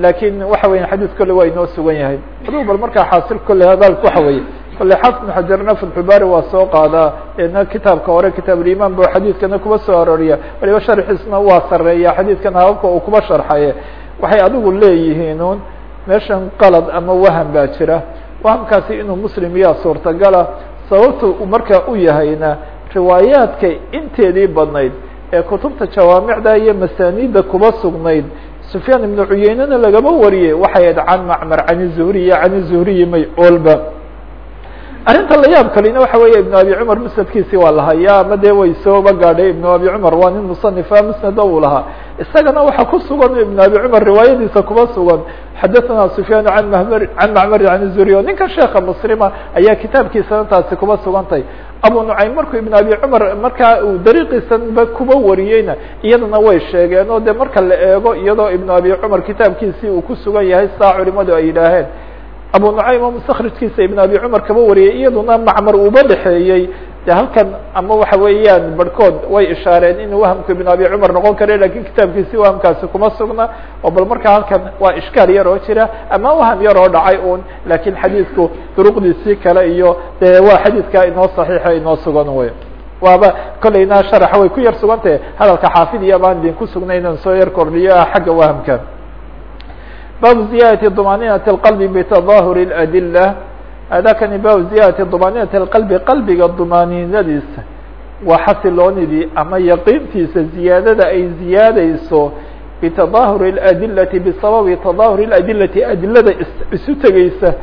laakiin waxa weya xadiid kolle waa inoo sugan yahay. Aduu bal markaa xaasil kolle hadalku waxa weeye. Kole xafn xajarna fatxulbari waa soo qaadaa ena kitaabka hore kitaabuliman bu xadiidkana kuba soo aroriya waliba sharxiisna waa sareeya xadiidkan hababka uu kuba sharxaye. Waxay adigu leeyihiin meeshan qalad ama waham baa jira. Wahamkaasi inuu muslim yaa suurtagala. Sababta markaa u yahayna riwaayaadka inteedii badnayd ee kutubta jawaamicda iyo masaaniidda kuba sugnayd. Sufyaan ibnu cuyeynena lagama wariyey waxay ahayd can macmar can zuhriy can zuhriyi may olba arrinta la yaab kalina waxa weeye ibnu abi cumar musnadkiisi waa lahayaa ama dee way sooba gaadhay? Ibnu abi cumar waa nin musanifa musnada uu lahaa isagana waxaa ku sugan ibnu abi cumar riwaayadiisa kuma sugan. Xadathana sufyaan an mahmr can macmari an zuriy ninka sheeka muslima ayaa kitaabkiisana taasi kuma sugantay. Abu nucaym markuu ibn abi cumar markaa uu dariiqiisanba kuba wariyeyna iyadana way sheegeen oo de marka la eego iyadoo ibnu abi cumar kitaabkiisii uu ku sugan yahay saa culimadu ay yidhaaheen abu nucaym oo mustakrijkiisa ibn abi cumar kaba wariyey iyaduna macmar uuba dhexeeyey de halkan ama waxa weeyaan barhkood way ishaareen inuu wahamku ibn abi cumar noqon kare laakiin kitaabkiisi wahamkaasi kuma sugna oo bal markaa halkan waa ishkaal yar oo jira ama waham yar oo dhacay un laakiin xadiidku duruqdiisii kale iyo de waa xadiidka inoo saxiixa inoo sugan wey waaba kolleyna sharaxa way ku yar sugantahe hadalka xaafid iyo baan idin ku sugnay inaan soo yar kordhiyo ah xagga wahamka baabu ziyadati dumaninati اqalbi bitadahuri اadila adakani bab ziyadati طmaninati اqalbi qalbiga dumaaninadiisa waa xasiloonidii ama yaqiintiisa ziyaadada ay ziyaadeyso bitadahur اadilati bisababi tadahur اadilati adilada isu tegeysa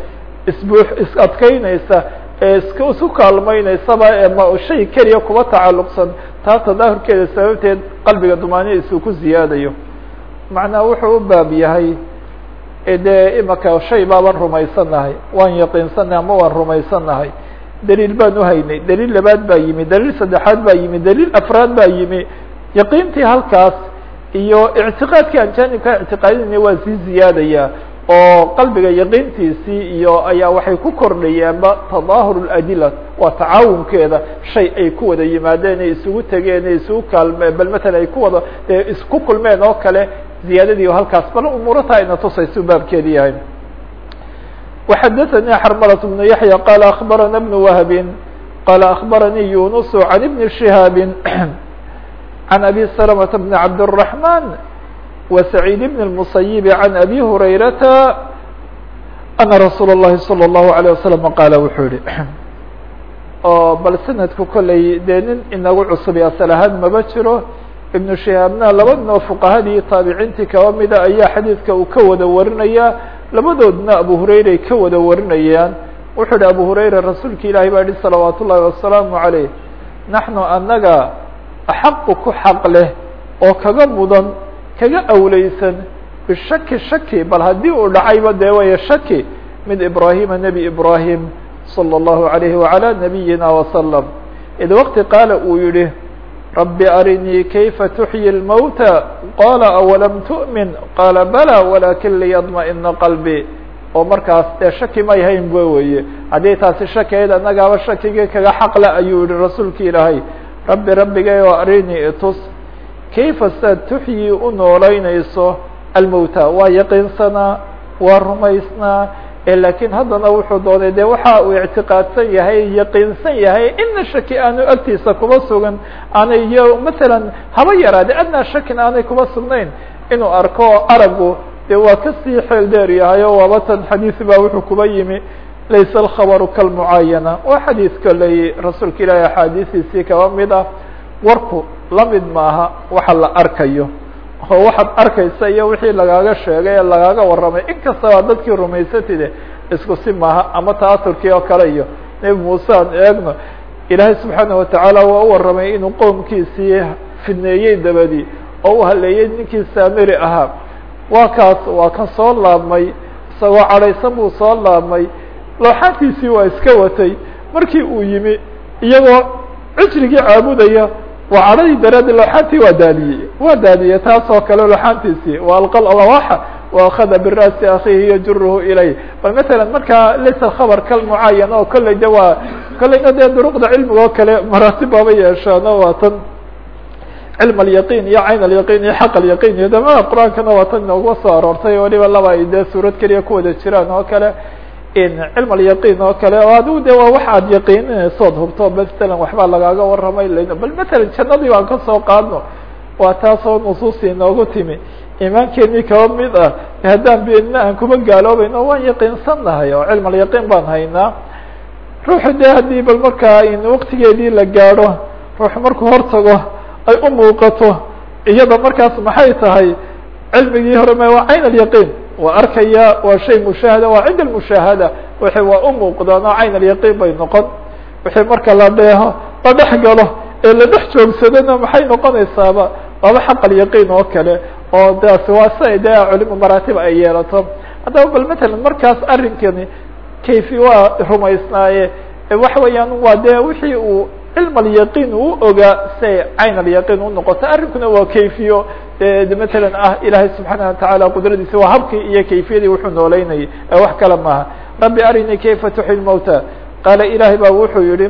isbuu is adkeyneysa ee isu kaalmeyneysaba ma shay keliya kuba tacaluqsan taa tadahurkeeda sababteed qalbiga dumaaniyadiisa uu ku ziyaadayo macnaa wuxuu u baab yahay dee imaka shay baaban rumaysanahay waan yaqiinsanay ama waan rumaysanahay daliil baan uhaynay daliil labaad baa yimi. Daliil saddexaad baa yimi. Daliil afraad baa yimi. Yaqiintii halkaas iyo ictiqaadkii aan jaanibka ictiqaadinay waa sii ziyaadaya oo qalbiga yaqiintiisii iyo ayaa waxay ku kordhayaanba tadaahur اadila waa tacaawunkeeda. Shay ay ku wada yimaadeen ay isugu tegeen ay isugu kaalmeen. Bal matalan ay ku wada isku kulmeen oo kale ziyaadadii halkaas bal umuurataa ina tusaysu baabkeedi yahay وxadaثnي xrmlة بن yaحyى qال أخbarana بن وهb qال أخbarnي يuنس عن بن شهاaب عن أbي سلمة بن عبد الرحمن وسعيد بن المصيب عن أbي هريرةa أن رsuuل اللhi صلى الله عليه وسلم qاaل wuxuu yihi oo bal snadku koley dee nin inagu cusub asل ahaan maba jiro iبن شهاabna laba noo فqahadii taabiciintii kaba mida ayaa xadiidka uu ka wada warinaya labadoodna abu hurayray ka wada warinayaan wuxuu hi abu hurayra rasuulka ilaahay baa yihi salawaat ullahi wasalaamu عaleyh naxnu anaga axaqu ku xaq leh oo kaga mudan kaga awleysan bishaki shaki bal haddii uu dhacayba dee waya shaki mid ibrahima nebi ibrahim salى اllahu عalayhi wعalى nabiyina wasalam id waqti qaala uu yihi rabbi arinii kayfa tuxyi اlmowta qala awalam tu'min? Qaala bala walakin liyadma'ina qalbi. Oo markaas dee shaki may hayn ba weye haddii taasi shakiayd annagaaba shakigii kaga xaqle ayuu yihi rasuulki ilaahay. Rabbi rabbigay oo arinii itus. Kayfa saad tuxyi u noolaynayso almowta waa yaqiinsanaa? Waa rumaysnaa lakiin haddana wuxuu doonay de waxa uu ictiqaadsan yahay yaqiinsan yahay ina shaki aanu agtiisa kuma sugan. Aanay iyo masalan haba yaraade adnaa shakin aanay kuma sugnayn. Inuu arko aragu de waa ka sii xeel dheer yahay o waaba tan xadiis baa wuxuu kuba yimi. Laysa alkhabaru kalmucaayana. Waa xadiis koley rasuulka ilaahi axaadiisiisii kaba mid ah. Warku la mid maaha waxa la arkayo oo waxaad arkaysa iyo wixii lagaaga sheegay ee lagaaga warramay inkastaba dadkii rumaysatide isku si maaha ama taaturkii oo kale iyo nebi muuse aan eegno ilaahay subxaana watacaala waa u warramay inuu qowmkiisii fidneeyey dabadi oo u haleeyey ninkii saamiri ahaa. Waa kaas waa kan soo laabmay isagoo cadhaysan buu soo laabmay looxaantiisii waa iska watay. Markii uu yimi iyagoo cijrigii caabudaya waa cadhadii daraadi looxaantii waa daadiyey. Waa daadiyey taas oo kale looxaantiisii wa alqa lawaxa waakada bira'si akiihi yajuruhu ilay. Bal matalan markaa laysa alkhabar kalmucaayan oo kolley waa kolleyna dee duruqda cilmiga kale maraatib baaba waa tan cilm alyaqiin iyo cayn alyaqiin iyo xaq alyaqiin iyo damaha qur'aankana waa tan inooga soo aroortay waliba laba ay suurad keliya ku wada jiraan oo kale cilm alyaqiin oo kale oo adigu de waa wax aad yaqiininaysood hubto masalan waxbaa lagaaga warramay bal matalan jannadii baan ka soo qaadno waa taasoo nusuusii inoogu timi. Iimaankeenii kaba mid ah haddaan beenina aan kuma gaaloobayno waan yaqiinsan nahay oo cilm alyaqiin baan haynaa. Ruuxu de haddii bal markaa in waktigeedii la gaadho ruux markuu hortago ay u muuqato iyada markaas maxay tahay? Cilmigii hore ma waa cayn alyaqiin waa arkaya waa shay mushaahada waa cinda mushaahada. Wixii waa u muuqdaan oo cayn alyaqiin bay noqon. Wixii marka la dheeho la dhex galo ee la dhex joogsadona maxay noqonaysaaba? Waaba xaq alyaqiin oo kale oo daas waa si dee culima maraatib ay yeelato. Haddaba bal matalan markaas arrinkani kayfi waa rumaysnaaye. Waxa weeyaan waa dee wixii uu cilm alyaqiin uu ogaa siay cayn alyaqiin unoqoto arrinkuna waa kayfiyo. De matalan ah ilaahay subxaana watacaala qudradiisa waa habkii iyo kayfiyadii wuxuu nooleynayay wax kale maaha rabbi arinii kayfa tuxyi lmawta qaala ilaahay baa wuxuu yihi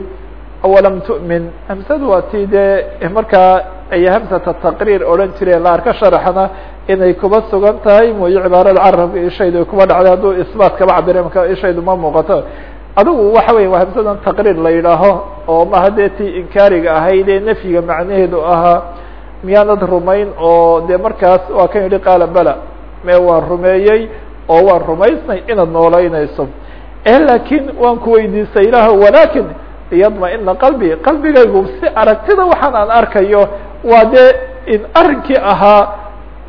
awalam tu'min? Hamsadu waa tii dee markaa ay hamsata taqriir odhan jireen la arka sharaxna inay kuba sugan tahay. Mooye cibaarada carabka ishaydu kuba dhacday hadduu isbaat kaba cabire marka ishaydu ma muuqato adigu waxa weya waa hamsadan taqriir la yidhaaho oo maha dee inkaariga ahayd ee nafyiga macnaheedu ahaa miyaanad rumayn oo de markaas waa kan yidhi qaala bela me waan rumeeyey oo waan rumaysnay inaad noolaynayso e laakiin waan ku weydiisay ilaah walakin liyadma-ina qalbi qalbigaygu si aragtida waxaan aan arkayo waa dee in arrinkii ahaa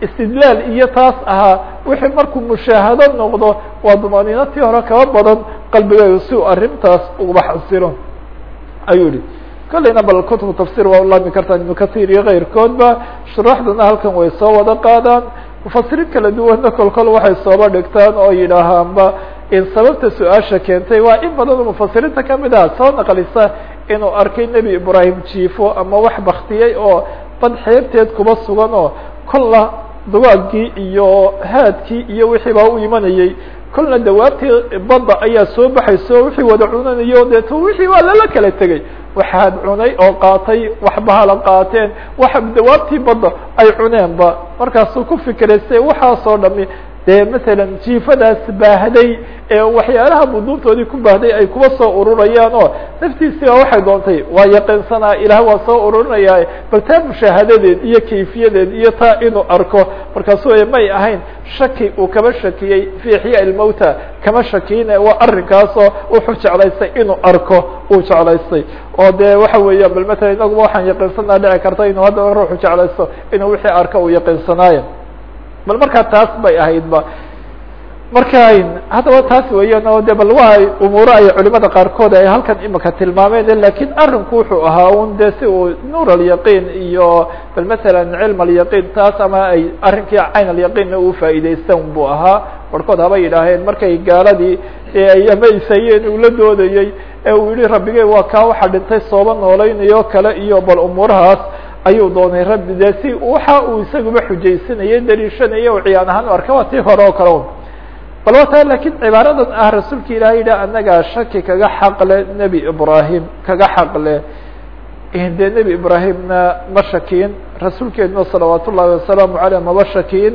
istidlaal iyo taas ahaa wixii markuu mushaahado noqdo waa dumaaniinatii hore kaba badan qalbigaygu si uu arrintaas uba xasilo ayuu yihi kolleyna bal kutubu tafsir waa ulaami kartaa ibnu kathir iyo keyrkoodba shuraaxdana halkan way soo wada qaadaan. Mufasiriin kala duwanna kol kol waxay sooba dhigtaan oo yidhaahaanba in sababta su'aasha keentay waa in badan oo mufasiriinta ka mid ah soo naqlisa inuu arkay nebi ibraahim jiifo ama wax baktiyey oo bad xeebteed kuba sugan oo kolla dugaagkii iyo haadkii iyo wixii baa u imanayey kolna dawaabtii badda ayaa soo baxayso wixii wada cunanayo deeto wixii waa lala kala tegey waxaad cunay oo qaatay waxbahala qaateen waxa dawaabtii badda ay cuneenba. Markaasuu ku fikraystay waxaasoo dhami dee matalan jiifadaas baahday ee waxyaalaha buduubtoodii ku baahday ay kuba soo ururayaan oo naftiisiiba waxay doontay waa yaqiinsanaa ilaah waa soo ururinaya bal taa mushaahadadeed iyo kayfiyadeed iyo taa inuu arko. Markaasuu may ahayn shaki uu kaba shakiyey fi ixyaa ilmowta kama shakiyne waa arrinkaasoo wuxuu jeclaystay inuu arko uu jeclaystay. Oo de waxa weeya bal matalan inaguba waxaan yaqiinsanaa dhici karta inuu haddaba ruuxu jeclaysto inuu wixii arko uu yaqiinsanaayo bal markaa taas bay ahaydba marka haddaba taas weeyaan oo de bal waa umuuro ay culimada qaarkood ay halkan imika tilmaameen laakiin arinku wuxuu ahaa un de si uu nuur alyaqiin iyo bal matalan cilm alyaqiin taas ama ay arrinkii cayn alyaqiinna uu faa'iideystan buu ahaa. Barhkood haba yidhaaheen markay gaaladii ay amaysayeen uu la doodayey ee uu yihi rabbigey waa kaa waxa dhintay sooba noolaynayo kale iyo bal umuurahaas ayuu doonay rabbi de si waxa uu isaguba xujaysanayay daliishanaya ciyaan ahaan u arka waa tii hore oo kale un bal wa taa laakiin cibaaradan ah rasuulka ilaah yidhi anagaa shaki kaga xaqle nebi ibrahim kaga xaqle dee nebi ibrahimna ma shakiin? Rasuulkeedna salawaat ullahi wasalaamu aleyh maba shakiin?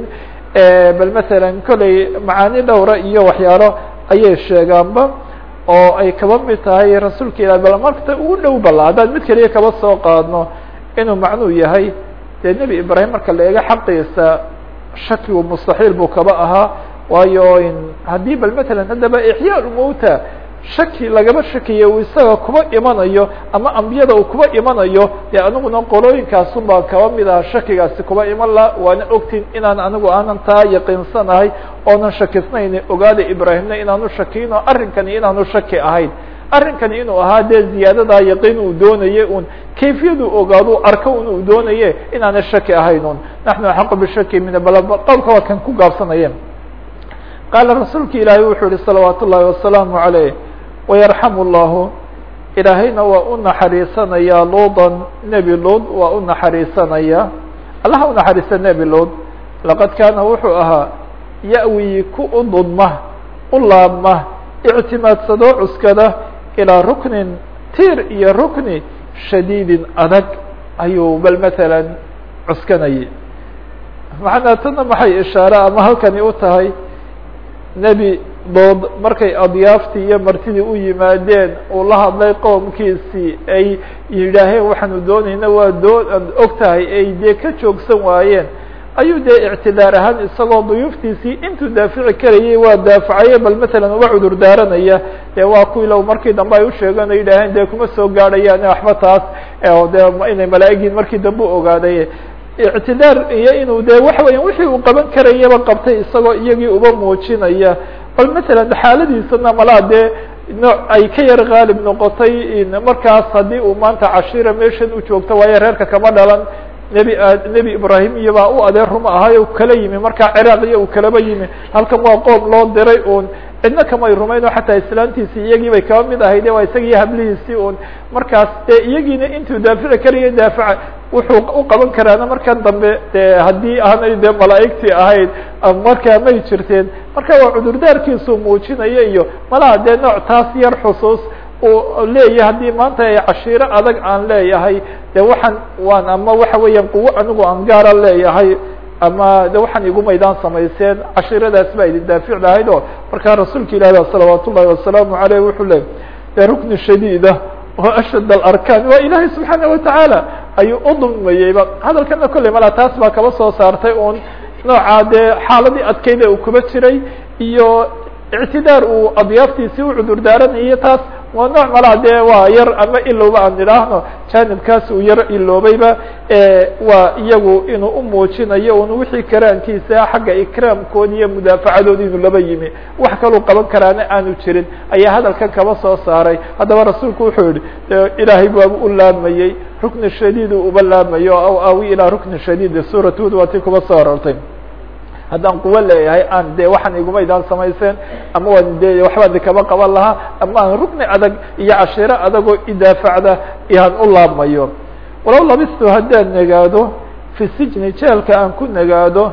Bal matalan kolley macaani dhowra iyo waxyaalo ayay sheegaanba oo ay kaba mid tahay rasuulka ilah bal marta ugu dhow bala haddaan mid keliya kaba soo qaadno inuu macnuu yahay dee nebi ibrahim marka la eego xaqiisa shakigu mustaxiil buu kaba ahaa waayo haddii bal matalan haddaba ixyaa lmowta shaki lagaba shakiye uu isaga kuba imanayo ama ambiyada uu kuba imanayo dee aniguna qolooyinkaasun baa kaba mid aha shakigaasi kuba iman la waana ogtin inaan anigu aanan taa yaqiinsanahay oonan shakisnayn ogaada ibraahimna inaanu shakiyin oo arrinkani inaanu shaki ahayn arrinkani inuu ahaa dee ziyaadadaa yaqiin uu doonayey un kayfiyadu ogaado arko un uu doonaye inaana shaki ahayn un naxnu axaqu bishaki min qowlka waa kan ku gaabsanayeen qaala rasuulka ilaahay wuxuu yihi salawaat ullahi wasalaamu caleyh wayarxamu llahu ilaahayna waa u naxariisanayaa luudan nebi luud waa u naxariisanaya. Allaha u naxariista nebi luud. Laqad kaana wuxuu ahaa ya'wi ku u dudma u laabma ictimaadsadoo cuskada ilaa ruknin tiir iyo rukni shadiidin adag ayuu bal matalan cuskanayay macnaa tana maxay ishaare ama halkani u tahay nebi dood markay adyaaftii iyo martidii u yimaadeen uu la hadlay qowmkiisii ay yidhaaheen waxaanu doonayna waa doo og tahay ay dee ka joogsan waayeen ayuu dee ictidaar ahaan isagoo duyuuftiisii intuu daafici karayay waa daafacaye bal matalan uga cudur daaranaya. Dee waa kuwii low markii dambe ay usheegeen o yidhaaheen dee kuma soo gaadhayaan waxba taas. De inay malaa'igiin markii dambe u ogaaday ictidaar iyo inuu de waxa weya wixii uu qaban karayaba qabtay isagoo iyagii uba muujinaya. Bal masalan xaaladiisana malaa dee nooc ay ka yar qaalib noqotay markaas haddii uu maanta cashiira meeshan u joogto waayo reerka kama dhalan nebi nebi ibrahim iyo baa u adeer ahayo kala yimi markaa ciraaq iyo uu kalaba yimi. Halkan waa qoom loo diray un cidna kamay rumayn oo xataa islaantiisi iyagii bay kaba mid ahayd waa isagii hablihiisii un markaas dee iyagiina intuu daafici karayo daafaca wuxuu u qaban karaana markan dambe de haddii aanay dee malaa'igtii ahayd markaa may jirteen. Marka waa cudurdaarkiisuu muujinaya iyo malaha dee nooc taas yar xusuus uu leeyahay haddii maanta ay cashiiro adag aan leeyahay de waxaan waan ama waxa weeyaan quwo anigu aan gaara leeyahay ama de waxaan igu maydaan samayseen cashiiradaas baa idin daafic lahayd oo markaa rasuulka ilahi ba salawaat ullahi wasalaamu aleyh wuxuu le de rukni shadiida oo ashad alarkan waa ilaahay subxaana watacaala ayuu udulmayeyba hadalkana kolley mala taas baa kaba soo saartay un noocaa dee xaaladii adkeyda uu kuba jiray iyo ictidaar uu adyaaftiisii u cudur daaranayo taas waa nooc malaa dee waa yar ama ilowba aan idhaahno janibkaas uu yar iloobayba waa iyagu inuu umuujinayo un wixii karaankiisa xagga ikraamkoodi iyo mudaafacadoodi inuu laba yimi. Wax kaluu qaban karaana aanu jirin. Ayaa hadalkan kaba soo saaray. Haddaba rasuulku wuxuu yihi ilaahay baabu u laamayey rukni shadiid uu uba laamayo aw awi ilaa rukni shadiid suurat hud waa tii kuba soo arortay haddaan quwo leeyahay aan de waxaan igumaydaan samayseen ama waan de waxbaan di kaba qaban lahaa ama aan rukni adag iyo cashiiro adagoo idaafacda ihaan u laabmayo. Walow labistu haddaan nagaado fi sijni jeelka aan ku nagaado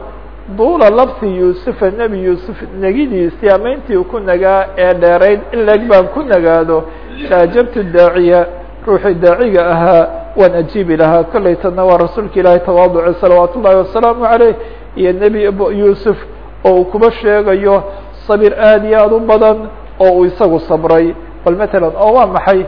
duula labsi yuusufa nebi yuusuf negidiisii ama ku nagaa ee dheerayd ileg baan ku nagaado laajabtu daaciya ruuxii daaciga ahaa waan ajiibi lahaa. Kollay tana waa rasuulka ilaahay tawaaduci salawaat ullahi wasalaamu aleyh iyo nebi yuusuf oo uu kuba sheegayo sabir aad iyo aad u badan oo uu isagu sabray. Bal matalan oo waa maxay?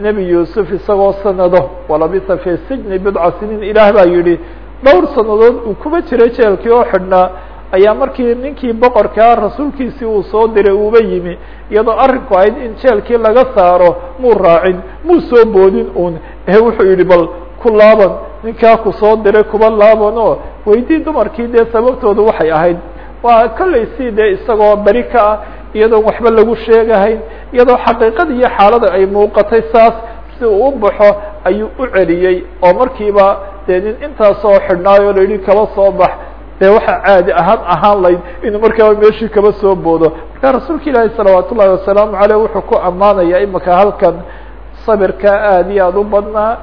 Nebi yuusuf isagoo sanado walabisa fi sijni bidca siniin ilaah baa yidhi. Dhowr sanadood uu kuba jiray jeelkii oo xidhnaa ayaa markii ninkii boqorkaa rasuulkiisii uu soo diray uuba yimi iyadoo arrinku ahayd in jeelkii laga saaro muu raacin muu soo boodin un ee wuxuu yidhi bal ku laaban ninkaa ku soo diray kuba laaban oo weydii dumarkii dee sababtoodu waxay ahayd. Waa kollay dee isagoo beri ka ah iyadoon waxba lagu sheegahayn iyadoo xaqiiqada iyo xaalada ay muuqatay saas si uu u baxo ayuu u celiyey. Oo markiiba dee nin intaasoo xidhnaayo la yidhi kaba soo bax. Dee waxa caadi ahaan ahaan layd inuu markaaba meeshii kaba soo boodo. Marka rasuulka ilaahi salawaat ullahi wasalaamu aleyh wuxuu ku ammaanaya imika halkan sabirka aad iyo aad u badnaa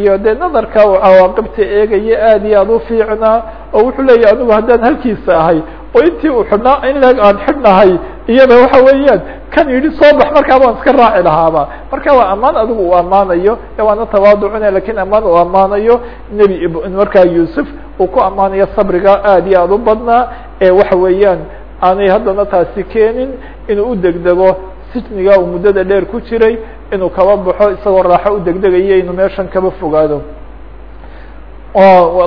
iyo dee nadarka uu cawaaqibta eegaya aad iyo aad u fiicnaa oo wuxuu leeyahy anigu haddaan halkiisa ahay oo intii uu xidhnaa in leeg aan xidhnahay iyada waxa weeyaan kan yidhi soo bax markaa baan iska raaci lahaaba. Marka waa ammaan adigu uu ammaanayo waana tawaaducuna laakiin ammaan uu ammaanayo nebi markaa yuusuf uu ku ammaanayo sabriga aad iyo aad u badnaa ee waxa weeyaan aanay haddana taasi keenin inuu u degdego sijniga uu muddada dheer ku jiray inuu kaba baxo isagoo raaxo u degdegayo inuu meeshan kaba fogaado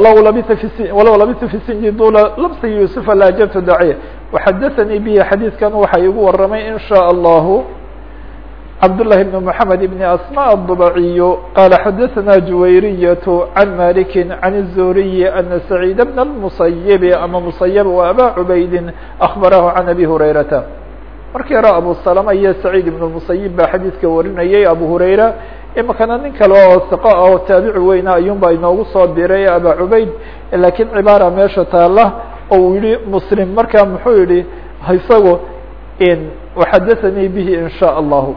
law labisa fi walow labisa fi sinji dula labsa yusufa laajabtu daciya waxadaثanii bihi xadiidkan waxa igu waramay in shاء allahu cabdالlahi بn mحamed بn asmاء الضبaciy qala xadaثna juwayriyaة can maliki can الzuriyi ana سacيid bn الmusayiب ama musayb wa aba cubaydi akbarahu can abi hurayrata markii hore abu salama iyo saciid ibn musayib baa xadiidka warinayay abu hurayra imikana nin kale oo siqo ah oo taabici weyna ayuun baa inoogu soo diray aba cubayd lakiin cibaara meesha taala oo uu yihi muslim markaa muxuu yihi isagu in waxadathanii bihi in shaء allahu.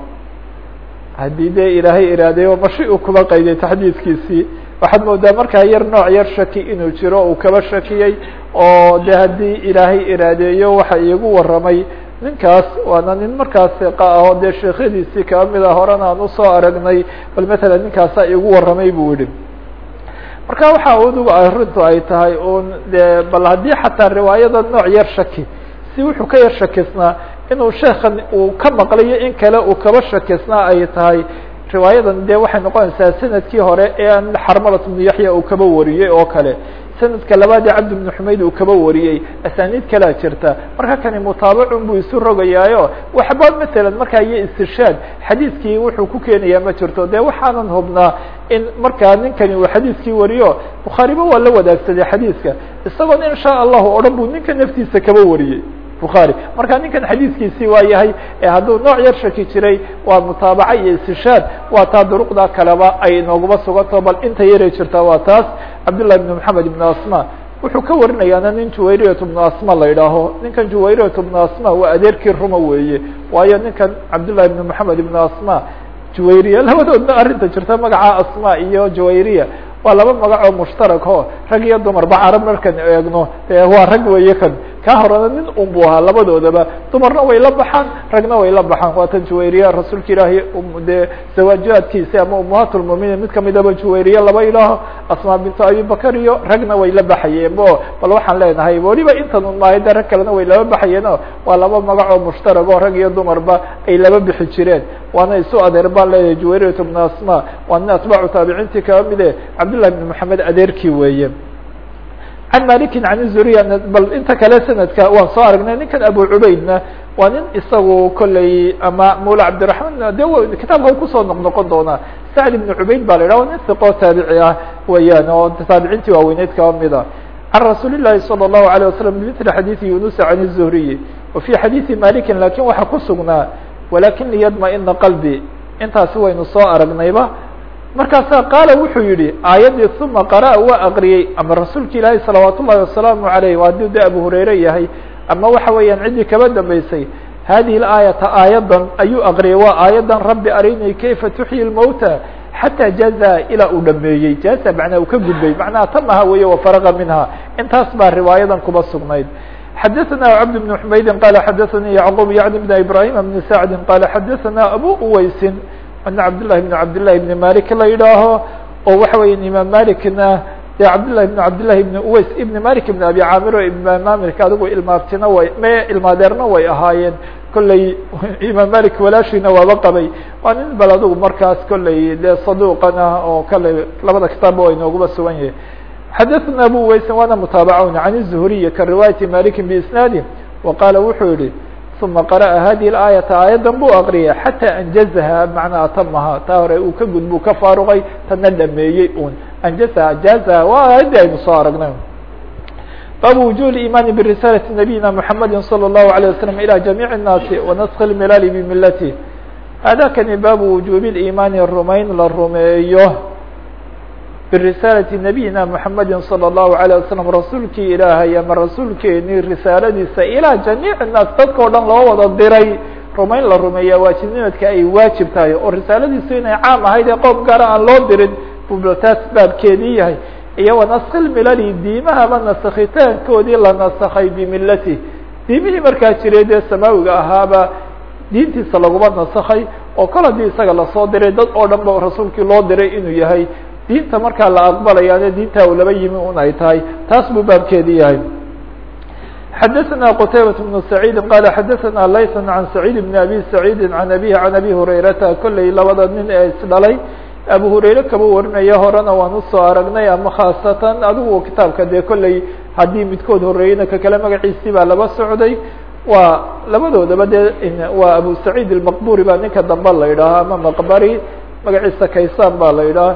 Haddii dee ilaahay iraadeyo mashi uu kuba qayday taxdiidkiisii waxaad moodaa markaa yar nooc yar shaki inuu jiro uu kaba shakiyey oo de haddii ilaahay iraadeeyo waxa iigu waramay ninkaas waana nin markaas iqa ah oo dee sheekhadiisii kaba mid a horena aan u soo aragnay bal matala ninkaasaa igu waramay buu yihi marka waxa udugu arrintu ay tahay un de bal haddii xataa riwaayada nooc yar shaki si wuxuu ka yar shakisnaa inuu sheekan uu ka maqlayo in kale uu kaba shakisnaa ay tahay. Riwaayadan de waxay noqonaysaa sannadkii hore ee xarmalat bnu yaxya uu kaba wariyey oo kale sanadka labaad ee cabdi bn xumayd uu kaba wariyey asaniid kalaa jirta. Marka kani mutaabacun buu isu rogayaayo. Waxba matalan markaa iyo istirshaad xadiidkii wuxuu ku keenayaa ma jirto. De waxaanan hubnaa in markaa ninkani uu xadiiskii wariyo bukhaariba waa la wadaagsaday xadiiska. Isagoon in sha allahu o dhan buu ninka naftiisa kaba wariyey bukhaari marka ninkan xadiiskiisii waa yahay hadduu nooc yar shaki jiray waa mutaabaca iyo istishaad waa taa duruqda kaleba ay inooguma suganto bal inta yaray jirtaa waa taas cabdالlah بn mحamed بn asma wuxuu ka warinayaana nin juwayriyat بnu asma la idhaaho ninkan juwayriyat بnu asma waa adeerkii ruma weeye waayo ninkan cabdالlahi بn mحamed بn asma juwayriya labadoodna arrinta jirta magaca asma iyo juwayriya waa laba magac oo mushtarak o rag iyo dumarba carab markan eegno waa rag weeye kan kaa horena nin un bu ahaa labadoodaba dumarna way la baxaan ragna way la baxaan. Waa tan juwayriya rasuulka ilaahay dee zawaajaadkiisi ama umahaat lmuminiin mid kamidaba juwayriya laba ilaaho asmaa bintu abi bakar iyo ragna way la baxayeen bo bal waxaan leenahay weliba intan un maahay de rag kalena way laba baxayeen waa laba magac oo mushtarak oo rag iyo dumarba ay laba bixi jireen. Waana isu adeer baan leeyahay juwayriyat bnu asma waa nin atbaacu taabiciintii kaba mide cabdillahi bn maxamed adeerkii weeye can maliki can zuriya bal inta kale sanadka waan soo aragnay ninkan abu cubaydna waa nin isagu kolley ama mula cabdiraحman de kitaabka kusoo noqnoqon doonaa sacd ibn cubayd ba la yidhah nin siqoo taabici ah weeyaan oo taabiciintii waaweyneyd kaba mida can rasuuli الlahi salى الlahu عalيه wasalam bimثli xadiiثi yunusa can الzuhriyi wa fi xadiiثi maliki lakin waxaa ku sugnaa walakin liyadmaئina qalbi intaasi waynu soo aragnayba markaasaa qaala wuxuu yihi aayaddii uma qara'a waa aqriyey ama rasuulka ilaahi salawaat ullahi wasalaamu عaleyh hadduu de abu hurayre yahay ama waxa weeyaan ciddii kaba dambeysay hadihi aayata aayadan ayuu aqriyay waa aayadan rabbi arinay kayfa tuxyi lmowta xataa jaza ilaa uu dhameeyey jaza macnaa uu ka gudbay macnaha tamaha weeye wafaraqa minha intaas baa riwaayadan kuba sugnayd xadaثna cabd بن حmaydi qala xadaثanii yعqub yعni بn ibrahim بn sacdi qala xadaثana abu uweysin ana cabdالlahi بn cabdالlahi بn malik la yidhaaho oo waxa weya imaam malikna de cabdالlahi بn cabdالlahi بn uweys ibn malik ibn abi camir o imaam malik adigu ilmaabtina way me ilmaadeerna way ahaayeen kolley imaam malik walaashiina waaba qabay waa nin bal adigu markaas kolley de saduqana oo kale labada kitaabba waa inooguba sugan yahay xadaثna abu weysin waana mutaabacun can الzuhriy ka riwaayati maliki biisnaadi wa qaala wuxuu yihi uma qara'a hadihi اaayata aayadan buu aqriyay xatى anjazaha macnaa atamaha taa hore uu ka gudbuu ka faaruqay tana dhameeyey un anjazaha jazaha waa aayaddii aynu soo aragnay baabu wujuh اimaani brisaalati nabiyina mحamedi salى الlahu عalيه waslm ilى jamiiع الnaasi wanaskh اlmilaali bimilati hadakani baabu wujubi اimaani rumayn la rumeeyo birisaalati nabiyina mحamedi salى الlahu عalيه waslm rasuulkii ilaahay ama rasuulkeenii risaaladiisa ilaa jamiic الnaas dadka o dhan loo wada diray rumayn la rumeeya waajibnimadka ay waajib tahay oo risaaladiisu inay caam ahayd ee qoom gaara aan loo dirin buu taas baabkeedii yahay iyo wanaskhi lmilali diimahaba nasakhitaankoodii la nasakhay bimilati diimihii markaa jiray dee samaawiga ahaaba diintiisa laguma nasakhay oo kol haddii isaga lasoo diray dad oo dhan ba rasuulkii loo diray inuu yahay diinta markaa la aqbalayaane diinta u laba yimi un ay tahay taas buu baabkeedii yahay xadaثna qtaybaة بن سacيidi qala xadaثna layث عan سacيid بn abi سacيidi عan abihi عan abi hurayrata kolley labada nin ee isdhalay abu hurayre kaba warinaya horena waan usoo aragnay ama khaasatan adigu kitaabka dee kolley haddii midkood horeeyeyna kakale magaciisii baa laba socday waa labadoodaba dee waa abu saciid الmaqburi baa ninka dambe la yidhaaha ama maqbari magaciisa kaysaan baa la yidhaha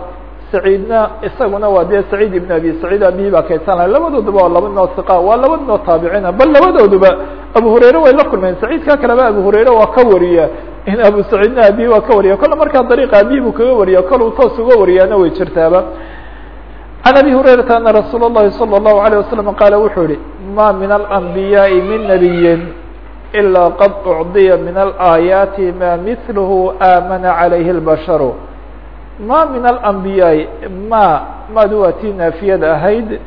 saciidna isaguna waa dee saciid ibn abi saciid abihi baa kaysaan lahay labadooduba waa laba noo iqa waa laba noo taabicina bal labadooduba abu hurayre way la kulmeen saciidka kaleba abu hurayre waa ka wariya in abu saciidna abihi waa ka wariya kolle markaa dariiqa abihi buu kaga wariya kol uu toos uga wariyaana way jirtaaba can abi hurayrata ana rasuul الlahi salى الlahu عalيه wasalam qaala wuxuu yihi ma min alanbiyaaءi min nabiyin ilaa qad ucdiya min alaayaati ma milhu aamana calayhi اlbasharu ma min alanbiyaaءi ma maadu waa tii naafiyada ahayd.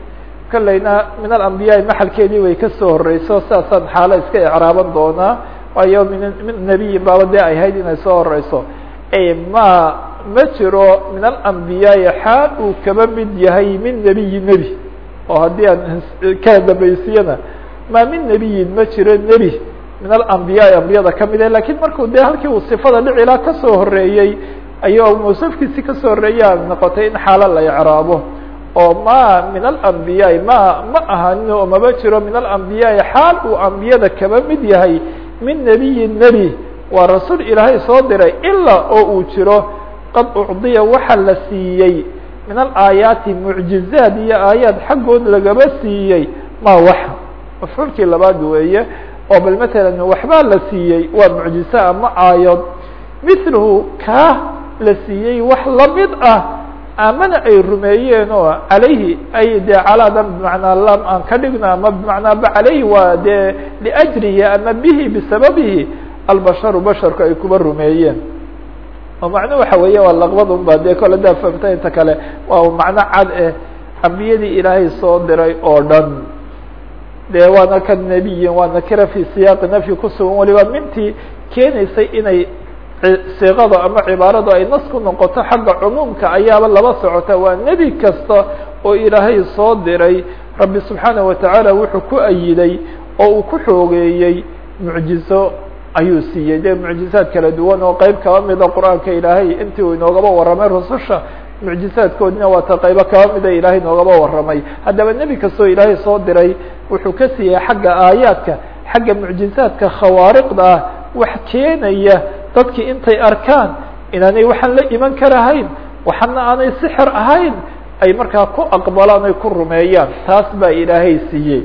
Kolleyna min alambiyaai maxalkeedii way ka soo horeyso sidaasaan xaalo iska icraaban doonaa. Waayo min min baaba dee ay ahayd inay soo horeyso ma ma jiro min alambiyaai xaal uu kaba mid yahay min nebiyi nebi. Oo haddii aan kala dambeysiyana ma min nebiyin ma jiro nebi. Min alambiyaai ambiyada ka mid ah lakiin markuu dee halkii uu sifada dhicilaa ka soo horeeyey ayuu musafkiisi ka soo horeeyaa noqotay in xaalo la icraabo. Oo ma min alambiyaai ma ma ahanin oo maba jiro min alambiyaai xaal uu ambiyada kaba mid yahay min nebiyin nebi. Waa rasuul ilaahay soo diray ilaa oo uu jiro qad ucdiya waxa la siiyey. Min alaayaati mucjizaad iyo aayaad xaggood lagaba siiyey. Ma wax. Mafcuulkii labaad weeye oo bal matalan waxbaa la siiyey. Waa mucjize ama aayad mithluhu kaa la siiyey wax la mid ah aamana ay rumeeyeen oo calayhi ay dee calaadan bimacnaa lam aan ka dhigno ama bimacnaa ba calayhi waa dee liajrihi ama bihi bisababihi albasharu basharku ay kuba rumeeyeen. Oo macno waxa weeye waa laqbad un ba dee kole daa inta kale waa macno cad eh ambiyadii ilaahay soo diray oo dhan. Dee waana ka nebiyin waa nakira fi siyaaqi nafyi kusugan waliba mintii keenaysay inay siiqada ama cibaaradu ay nas ku noqoto xagga cumuumka ayaaba laba socota. Waa nebi kasta oo ilaahay soo diray. Rabbi subxaanaه watacaala wuxuu ku ayiday oo uu ku xoogeeyey mucjizo ayuu siiyey. Dee mucjizaad kala duwan oo qeyb kaba mida qur'aanka ilaahay intii uu inoogaba warramay rususha mucjizaadkoodina waa ta qaybo kaba mida ilaahay inoogaba warramay. Haddaba nebi kastoo ilaahay soo diray wuxuu ka siiyey xagga aayaadka xagga mucjizaadka khawaariqda ah wax keenaya dadki intay arkaan inaanay waxaan la iman karahayn waxana aanay sixir ahayn ay markaa ku aqbalaan ay ku rumeeyaan. Taas baa ilaahay siiyey.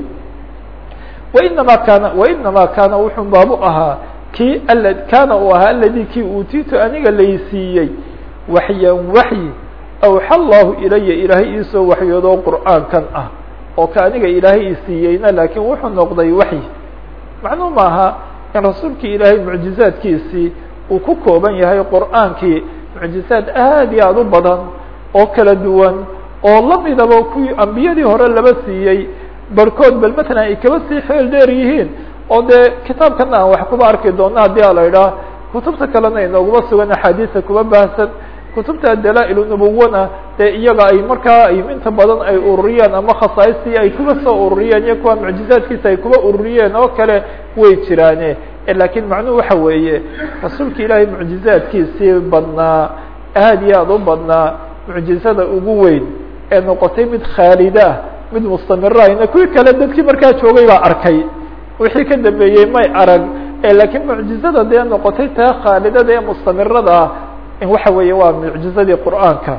Wainama kaana wainama kaana wuxuu baabu ahaa kii al kaana uu ahaa aladi kii uutiitu aniga lay siiyey. Waxyan waxyi awxa allahu ilaya ilaahay iisoo waxyoodoo qur'aankan ah oo ka aniga ilaahay i siiyeyna laakiin wuxuu noqday waxyi. Macnuu maaha in rasuulkii ilaahay mucjizaadkiisii uu ku kooban yahay qur'aankii mucjizaad aad iyo aad u badan oo kala duwan oo lamidaba kuwii ambiyadii hore laba siiyey barhkood bal matalan ay kaba sii xeel dheer yihiin oo dee kitaabkana aan wax kuba arki doona haddii a la idhaah kutubta kalena inooguma sugan axaadiisa kuba baahsan kutubta dalaa-il nubuwana dee iyaga ay markaa inta badan ay ururiyeen ama khasaaistii ay kuba soo ururiyeen iyo kuwa mucjizaadkiisa ay kuba ururiyeen oo kale way jiraane. Lakiin macnuhu waxa weeye rasuulka ilaahay mucjizaadkiisii badnaa aad iyo aad u badnaa mucjizada ugu weyn ee noqotay mid khaalida ah mid mustamiraayna kuwii kale dadkii markaa joogay baa arkay. Wixii ka dambeeyey may arag lakiin mucjizada dee noqotay taa khaalidada ee mustamirada ah in waxa weeye waa mucjizadii qur'aanka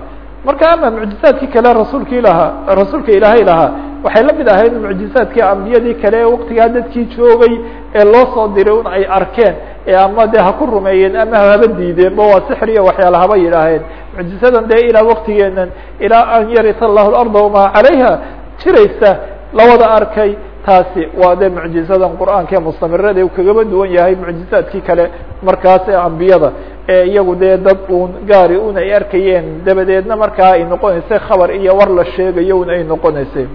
marka ama mucjizaadkii kale rasuulkii lahaa rasuulka ilaahay lahaa waxay la mid ahayd mucjizaadkii ambiyadii kale ee waktigaa dadkii joogay ee loo soo diray un ay arkeen ee ama dee ha ku rumeeyeen ama haba diideenba waa sixir iyo waxyaala haba yidhaaheen mucjizadan dee ilaa waktigeenan ilaa an yarita allahu larda wamaa calayha jiraysa lawada arkay taasi waa dee mucjizadan qur'aanka ee mustamirada u kagaba duwan yahay mucjizaadkii kale markaas ee ambiyada ee iyagu dee dad un gaari un ay arkayeen dabadeedna markaa ay noqonaysay khabar iyo war la sheegayo un ay noqonaysay.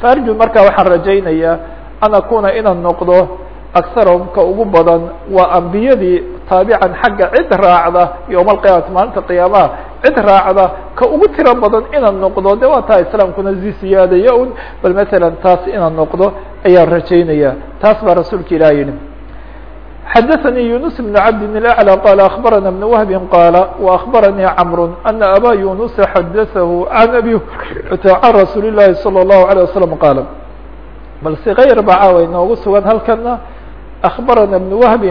Faarju marka waxaan rajaynayaa an akuna inaan noqdo aksarahum ugu badan waa ambiyadii taabican xagga cid raacda yowma maalinta qiyaamaha cid raacda ka ugu tiro badan inaan noqdo. De waa taa islaamkuna zi siyaadaya un bal matalan taas inaan noqdo ayaan rajaynaya taas baa rasuulka ilah yihi xadaثnي يuنس بن عبد الأعلى qال أخبرنا بن وهب qال وأخبرني عمرو أن أbا يuنس xdثه عن أbي عن رsuuل اللhi صلى الله عليه وسلم qاaل bal sغayr ba caawa inoogu sugan halkana أخبرنا بن وهب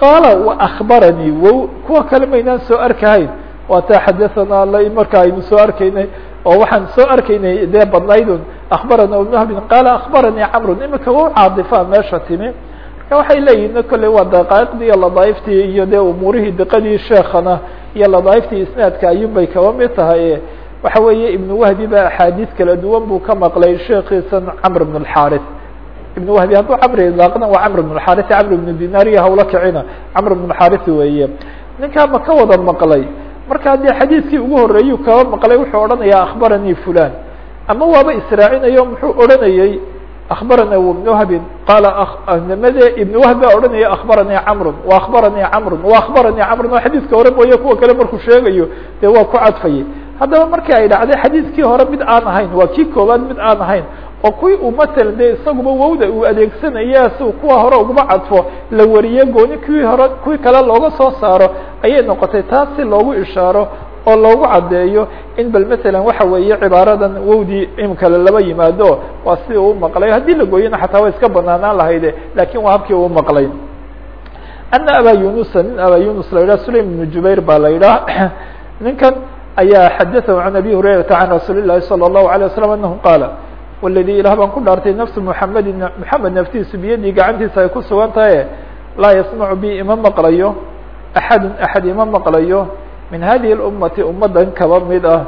qاala وأخبرني wow kuwa kale maynaan soo arkahayn waa taa xadaثna l marka aynu soo arkaynay oo waxaan soo arkaynay dee badnaydun أخبرنا بن وهب qال أخبرني عمرو imika wa caadifaa meesha timi waxay leeyihiin kolley waa daqaaiqdii iyo ladaaiftii iyo dee umuurihii diqadii sheekana iyo ladaaiftii isnaadka ayun bay kaba mid tahay. Waxa weeye ibn wahbi ba axaadiis kala duwan buu ka maqlay sheekiisan camr ibn اxaris ibn wahbi hadduu camr ilaaqna waa camr ibn xaris camr ibn dinaari hawlo kicina. Camr ibn xaris weeye. Ninkaa ma ka wada maqlay? Marka dee xadiiskii ugu horeeyuu kaba maqlay wuxuu odhanaya akbaranii fulan ama waaba israacinayo muxuu odhanayey abarana ibn wahbin qaala nimade ibn wahb baa odhanaya abaranii camrun abaranii camrun abaranii camrun oo xadiiska hore mooye kuwa kale markuu sheegayo dee waa ku cadfayey haddaba markii ay dhacday xadiiskii hore mid aan ahayn waa kii koobaad mid aan ahayn oo kuwi uu matal de isaguba wowda uu adeegsanaya si kuwa hore uguma cadfo la wariye gooni kuwii hore kuwii kale looga soo saaro ayay noqotay taas si loogu ishaaro oo loogu caddeeyo in bal mثalا waxa weeye cibaaradan wowdii imkale laba yimaado waa si uu maqlay haddii la gooyana xataa way iska banaanaan lahayde lakin waa habkii uu maqlay ana abaa yunusa nin abaa yunus la yidhah sulaym ibnu jubayr baa la yidhah ninkan ayaa xadatahu can abi hurayrata can rasuuli llahi salى الlahu عalيه waslm anahu qaala waladii ilah baan ku dhaartay nafsu muxamedi moxamed naftiisu biyadii gacantiisa ay ku sugan tahay laa yasmacu bi ima maqlayo axadu axad ima maqlayo min hadihi اlummati ummadan kaba mid ah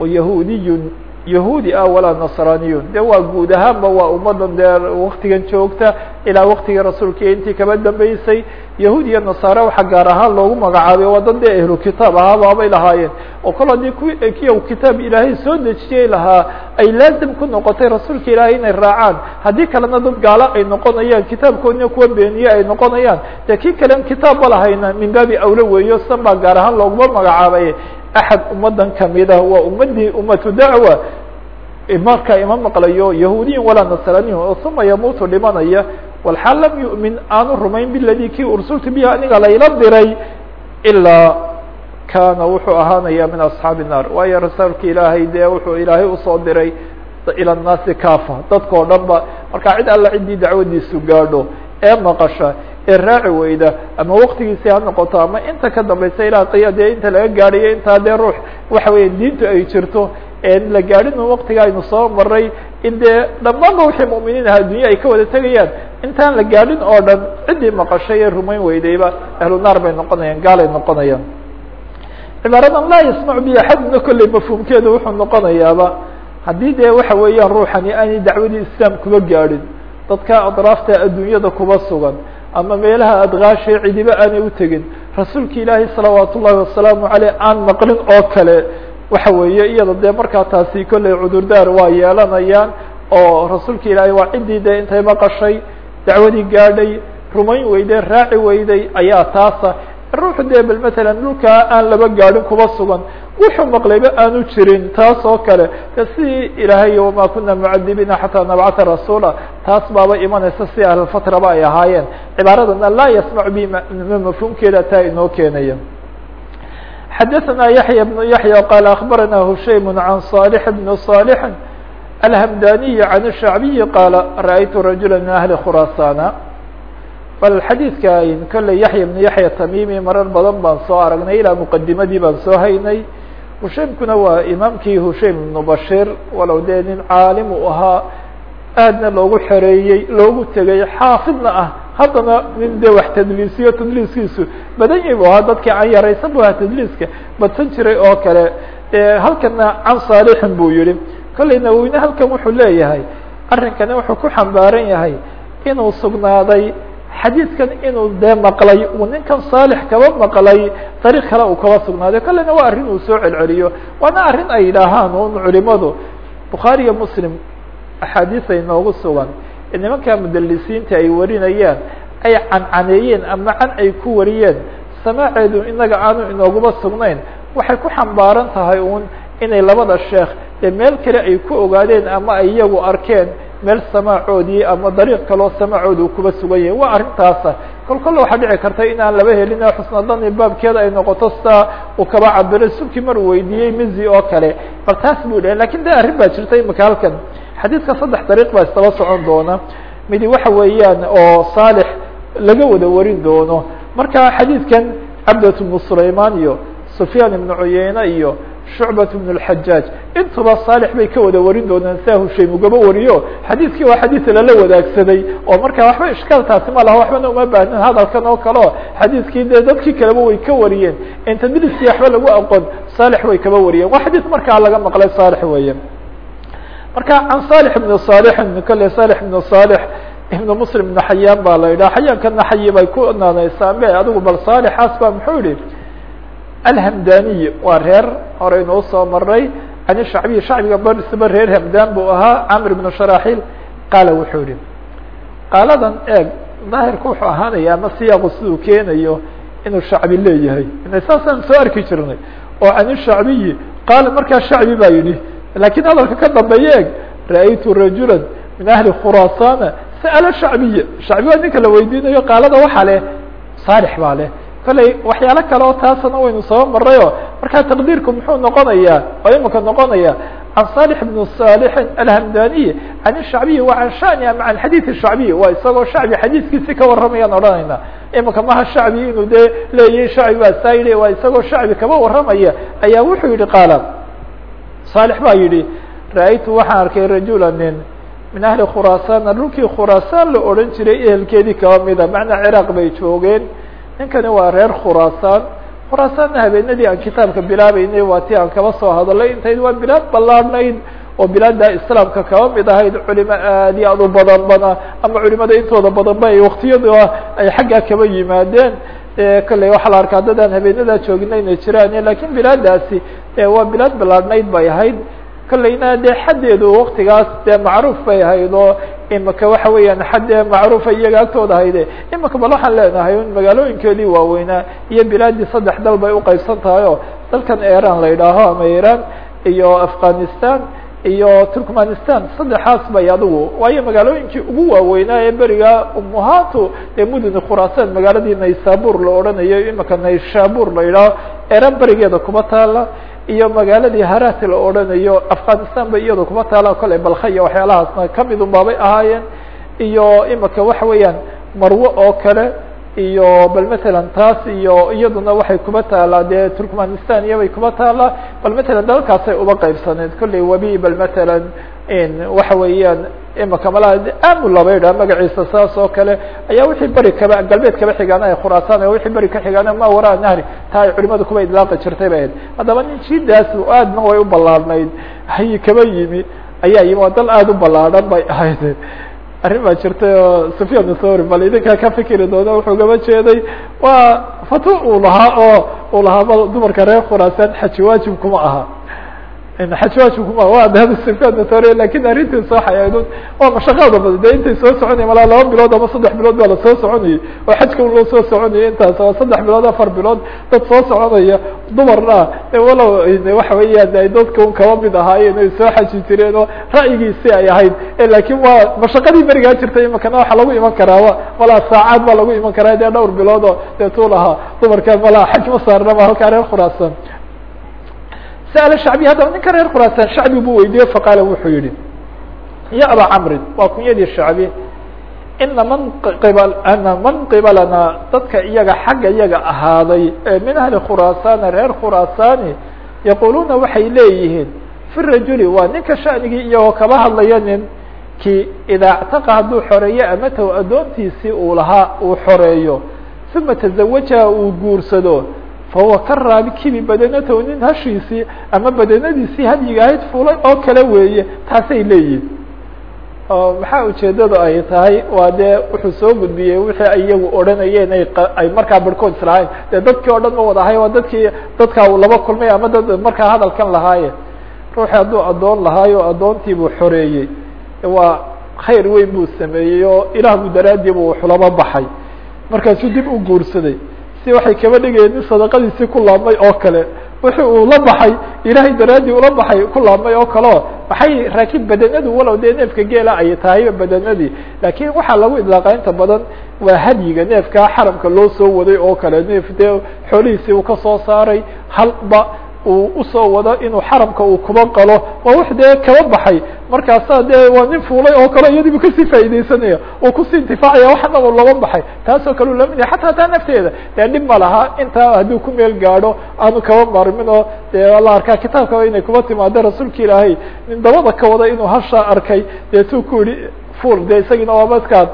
oo yahuudiyun yahuudi ah walaa nasraaniyun. De waa guud ahaanba waa ummadan dee waktigan joogta ilaa waktigii rasuulka iyo intii kaba dambeysay yahuud iyo nasaare waxa gaar ahaan loogu magacaabay waa dad dee ahlu kitaab ahaa baabay lahaayeen. Oo kol haddii kuwi kiya kitaab ilaahay soo dejiyey lahaa ay laazim ku noqotay rasuulka ilaahay inay raacaan. Haddii kalena dad gaalo ay noqonayaan kitaabkoodina kuwa beeniye ay noqonayaan. Dee kii kalen kitaabba lahayna min baabi awle weeyo san baa gaar ahaan looguma magacaabay axad ummadan kamid ah waa ummadii ummatu dacwa marka ima maqlayo yahuudiyin walaa nasraaniyin oo uma yamuutu dhimanaya walxaal lam yu'min aanu rumayn biladii kii ursultu bihi aniga layla diray ilaa kaana wuxuu ahaanaya min asxaabi الnaar waayo rasuulka ilaahay dee wuxuu ilaahay usoo diray ilى الnaasi kafa dadka o dhan ba marka cid alla ciddii dacwadiisu gaadho ee maqasha ee raaci weyda ama waktigiisi ha noqoto ama inta ka dambaysa ilaa qiya inta laga gaadhayo intaa dee ruux waxa weya diintu ay jirto la gaadhin waktiga aynu soo maray in dee dhammaanba wixii mu'miniin aha addunya ay ka wada tegayaan. Intaan la gaadhin oo dhan ciddii maqashay ee rumayn weydayba ahlu naar bay noqonayaan gaalay noqonayaan. Cibaaradan laa yasmac bi axadna kolley mafhuumkeedu wuxuu noqonayaaba haddii dee waxa weeyaan ruuxani aanay dacwadii islaam kuba gaadhin. Dadka adraafta adduunyada kuba sugan ama meelaha adkaashe cidiba aanay utegin rasuulka ilaahay salawaat ullahi wasalaamu aleyh aan maqlin oo kale waxa weeye iyada dee markaa taasi kolley cudurdaar waa yeelanayaan oo rasuulka ilaahay waa ciddii dee intay maqashay dacwadii gaadhay rumayn weyday raaci weyday ayaa taasa. Ruuxu dee bal matalan dhulkaa aan laba gaadhin kuba sugan wuxuu maqlayba aanu jirin taas oo kale de sidii ilaahay wamaa kuna mucadibiina xataa nabcata rasuula taas baaba imanaysa si ahlfatraba ay ahaayeen cibaaradana laa yasmac bi mafhuumkeeda taa inoo keenaya xadaثna yaحya بن yaحya qala akbarana hushaym can صالح بn صالح alhamdaniyi can الshacbiyi qaala ra'aytu rajula min ahli khurasana bal xadiidka kolley yaxya ibnu yaxya tamimi marar badan baan soo aragnay ilaa muqadimadii baan soo haynay hushaymkuna waa imaamkii hushaym ibnu bashir walow dee nin caalim uu ahaa aadna loogu xereeyey loogu tegay xaafidna ah. Haddana nin dee wax tadliisiyo tadliiskiisu badan yahi bu ahaa dadkii can yaraysan bu ahaa tadliiska badsan jiray oo kale. Halkana can saalixin buu yihi kolley naweyne halkan wuxuu leeyahay arrinkani wuxuu ku xambaaran yahay inuu sugnaaday xadiidkan inuu dee maqlay uu ninkan saalix kaba maqlay dariiq kale uu kaba sugnaaday kolleyna waa arrin uu soo celceliyo. Waana arrin ay yidhaahaan un culimadu. Bukhaariya muslim axaadiis ay noogu sugan. Ee nimanka mudalisiinta ay warinayaan ay cancaneeyeen ama can ay ku wariyeen samaaceedu inaga aanu inooguba sugnayn. Waxay ku xambaaran tahay un inay labada sheekh dee meel kale ay ku ogaadeen ama ay iyagu arkeen meel samaacoodii ama dariiq kaloo samaacoodi kuba sugan yahay. Waa arrintaasa. Kol kolle waxaa dhici karta in aan laba helin xusnadani baabkeeda ay noqoto sidaa uu kaba cabiray subkii mar weydiiyey mizi oo kale. Bal taas buu dhahay laakiin de arrin baa jirta imika halkan. Xadiidka saddex dariiq baa istaba socon doona. Midi waxa weeyaan oo saalix laga wada warin doono. Marka xadiidkan cabdat bnu sulayman iyo sufyaan ibnu cuyeyne iyo shucbat bn اlxajaaj intuba saalix bay ka wada warin doonaan sia hushaym ugaba wariyo. Xadiidkii waa xadiid lala wadaagsaday oo marka waxba ishkaal taasi ma laha waxbana uma baahnin hadalkan oo kale o xadiidkii dee dadkii kaleba way ka wariyeen. In tadliiskii waxba lagu aqoon saalix way kaba wariyeen. Waa xadiid markaa laga maqlay saalix weeye marka can salix ibn salixin kale salix ibn salix ibn muslim ibn xayaan baa la yidhaha. Xayaankana xayi bay ku naanaysaan be adigu bal saalixaas ba muxuu yihi alhamdaniy waa reer hore inoo soo maray can shacbiyi shacbiga barsiba reer hamdan buu ahaa camr ibn sharaxil. Qaala wuxuu yihi qaaladan eeg daahirka wuxuu ahaanaya ama siyaaqu siduu keenayo inuu shacbi leeyahay? Saasaan soo arki jirnay. Oo can shacbiyi qaala markaa shacbi baa yidhi laakiin hadalka ka dambeeye eeg ra'aytu rajula min ahli khurasana sa'ala shacbiya. Shacbi waa ninka la weydiinayo qaalada waxaa leh saalix baa leh kolley waxyaalo kale oo taasana waynu soo marayo markaa taqdiirku muxuu noqonayaa oo imika noqonaya can salix bn salixin alhamdaniy can shacbiyi wa can shani ama can xadiidi shacbiyi. Waa isagoo shacbi xadiiskiisi ka warramayaan odhanayna. Imika maha shacbi inuu dee leeyahay shacbi baa saa waa isagoo shacbi kaba warramaya. Ayaa wuxuu yihi qaala saalix baa yidhi ra'aytu waxaan arkay rajula nin min ahli khuraasana dhulkii khuraasaan la odhan jiray ehelkeedii kaba mida macnaa ciraaq bay joogeen ninkani waa reer khuraasaan khuraasaanna habeenadii aan kitaabka bilaabeynay waa ti aan kaba soo hadalay. Intayd waa bilaad ballaadhnayd oo bilaada islaamka kaba mid ahayd. Culimo aad iyo aad u badan bana ama culimada intooda badanba ay waktiyada ay xaggaa kaba yimaadeen. Kolley waxaa la arkaa dadaan habeenadaa joogina inay jiraan laakiin bilaadaasi waa bilaad ballaadhnayd bay ahayd. Kolleyna dee xaddeedu waktigaas dee macruuf bay ahayd oo imika waxa weeyaan xaddee macruufa iyaga agtooda ahayde imika bal waxaan leenahay un magaalooyinkeedii waaweynaa iyo bilaadii saddex dal bay uqaybsan tahay oo dalkan iran la yidhaaho ama iran iyo afghanistan iyo turkmanistan saddexaas bay adigu waayo magaalooyinkii ugu waaweynaa ee beriga umuhatu ee muduni khuraasaan magaaladii naysabur la odhanayo imika nayshabur la yidhaaho iran berigeeda kuma taala iyo magaaladii harati la odhanayo afghanistan ba iyado kuma taala kole balka iyo waxyaalahaasna ka mid un baabay ahaayeen. Iyo imika waxa weeyaan marwe oo kale iyo bal matalan taas iyo iyaduna waxay kuma taalaa dee turkmanistan iyobay kuma taalaa bal matalan dalkaasay uba qaybsaneed. Kolley webi bal matalan waxa weeyaan imika malaha amu laba yidhaha magaciisa saas oo kale ayaa wixii beri kaba galbeed kaba xigaana ay khuraasaan wixii beri ka xigaana ma waraa nahri taa ay culimadu kuba idlaaqi jirtay bay ahayd. Haddaba nin jidaas aadna way u ballaadhnayd hay kaba yimi ayaa yimi waa dal aada u ballaadhan bay ahayd arrin baa jirtay oo sufyaan thawri bal idinkaa ka fikiri doona wuxuu gaba jeeday waa fatwo uu lahaa oo uu lahaa ma dumarka reer khuraasaan xaji waajib kuma aha thawri laakiin arrintiisa waxay ahayd waa mashaqaada badan de intay soo soconaya malaa laba bilood ama saddex bilood baa la soo soconayay oo xajka loo soo soconayay intaas waa saddex bilood afar bilood dad soo soconaya dumarna walow waxa weeyaan ay dadka un kaba mid ahaayeen ay soo xaji jireen oo ra'yigiisi ay ahayd laakiin waa mashaqadii berigaa jirtay imakana waxaa lagu iman karaa wa malaa saacaad baa lagu iman karaa dee dhowr bilood oo dee tuu lahaa dumarka malaa xaj ma saarnaba halkaa reer khuraasaan sa'ala shacbiy haddaba ninka reer khuraasaan shacbi buu weydiiyey faqaala wuxuu yihi ya aba camrin waa kunyadii shacbi ina man qibal ana man qibalana dadka iyaga xagga iyaga ahaaday ee min ahli khuraasana reer khuraasani yaquluuna waxay leeyihiin fi rajuli waa ninka sha'nigii iyagoo kaba hadlaya nin ki idaa ctaqa hadduu xoreeyo amatahu addoontiisii uu lahaa uu xoreeyo uma tazawajaha uu guursado fahuwa ka raabi kibi badanatahu nin hashiisii ama badanadiisii hadyiga fulay oo kale weeye taasay leeyihiin maxaa ujeedadu ay tahay waa dee wuxuu soo gudbiyey wixii iyagu odhanayeen ay markaa barhkood islahayn dee dadkii o dhan ma wada ahay waa dadkii dadkaa uu laba kulmay ama dad markaa hadalkan lahaaye ruuxii hadduu addoon lahaayo addoontii buu xoreeyey waa khayr weyn buu sameeyey oo ilaahbu daraadii buu xulaba baxay markaasuu dib u guursaday si waxay kaba dhigayeen nin sadaqadiisii ku laabmay oo kale. Wixii uu la baxay ilaahay daraadii ula baxay ku laabmay oo kaleo maxay raakiin badanadu walow dee neefka geela ay tahay badanadii laakiin waxaa lagu idlaaqa inta badan waa hadyiga neefkaa xaramka loo soo waday oo kale. Neef dee xoolihiisii uu ka soo saaray halba uu u soo wado inuu xaramka uu kuba qalo. Waa wax dee kaba baxay markaasa dee waa nin fuulay oo kale iyadiibu ka sii faaideysanaya uu ku sii intifaacaya waxana u laba baxay. Taasoo kale u la mid yahay taa nafteeda. Dee dhib ma laha intaa hadduu ku meel gaadho aanu kaba marmin oo dee la arkaa kitaabkaba inay kuba timaado rasuulka ilaahay. Nin dabada ka wada inuu hashaa arkay deetuu ku yihi fuul dee isagiina waabadkaa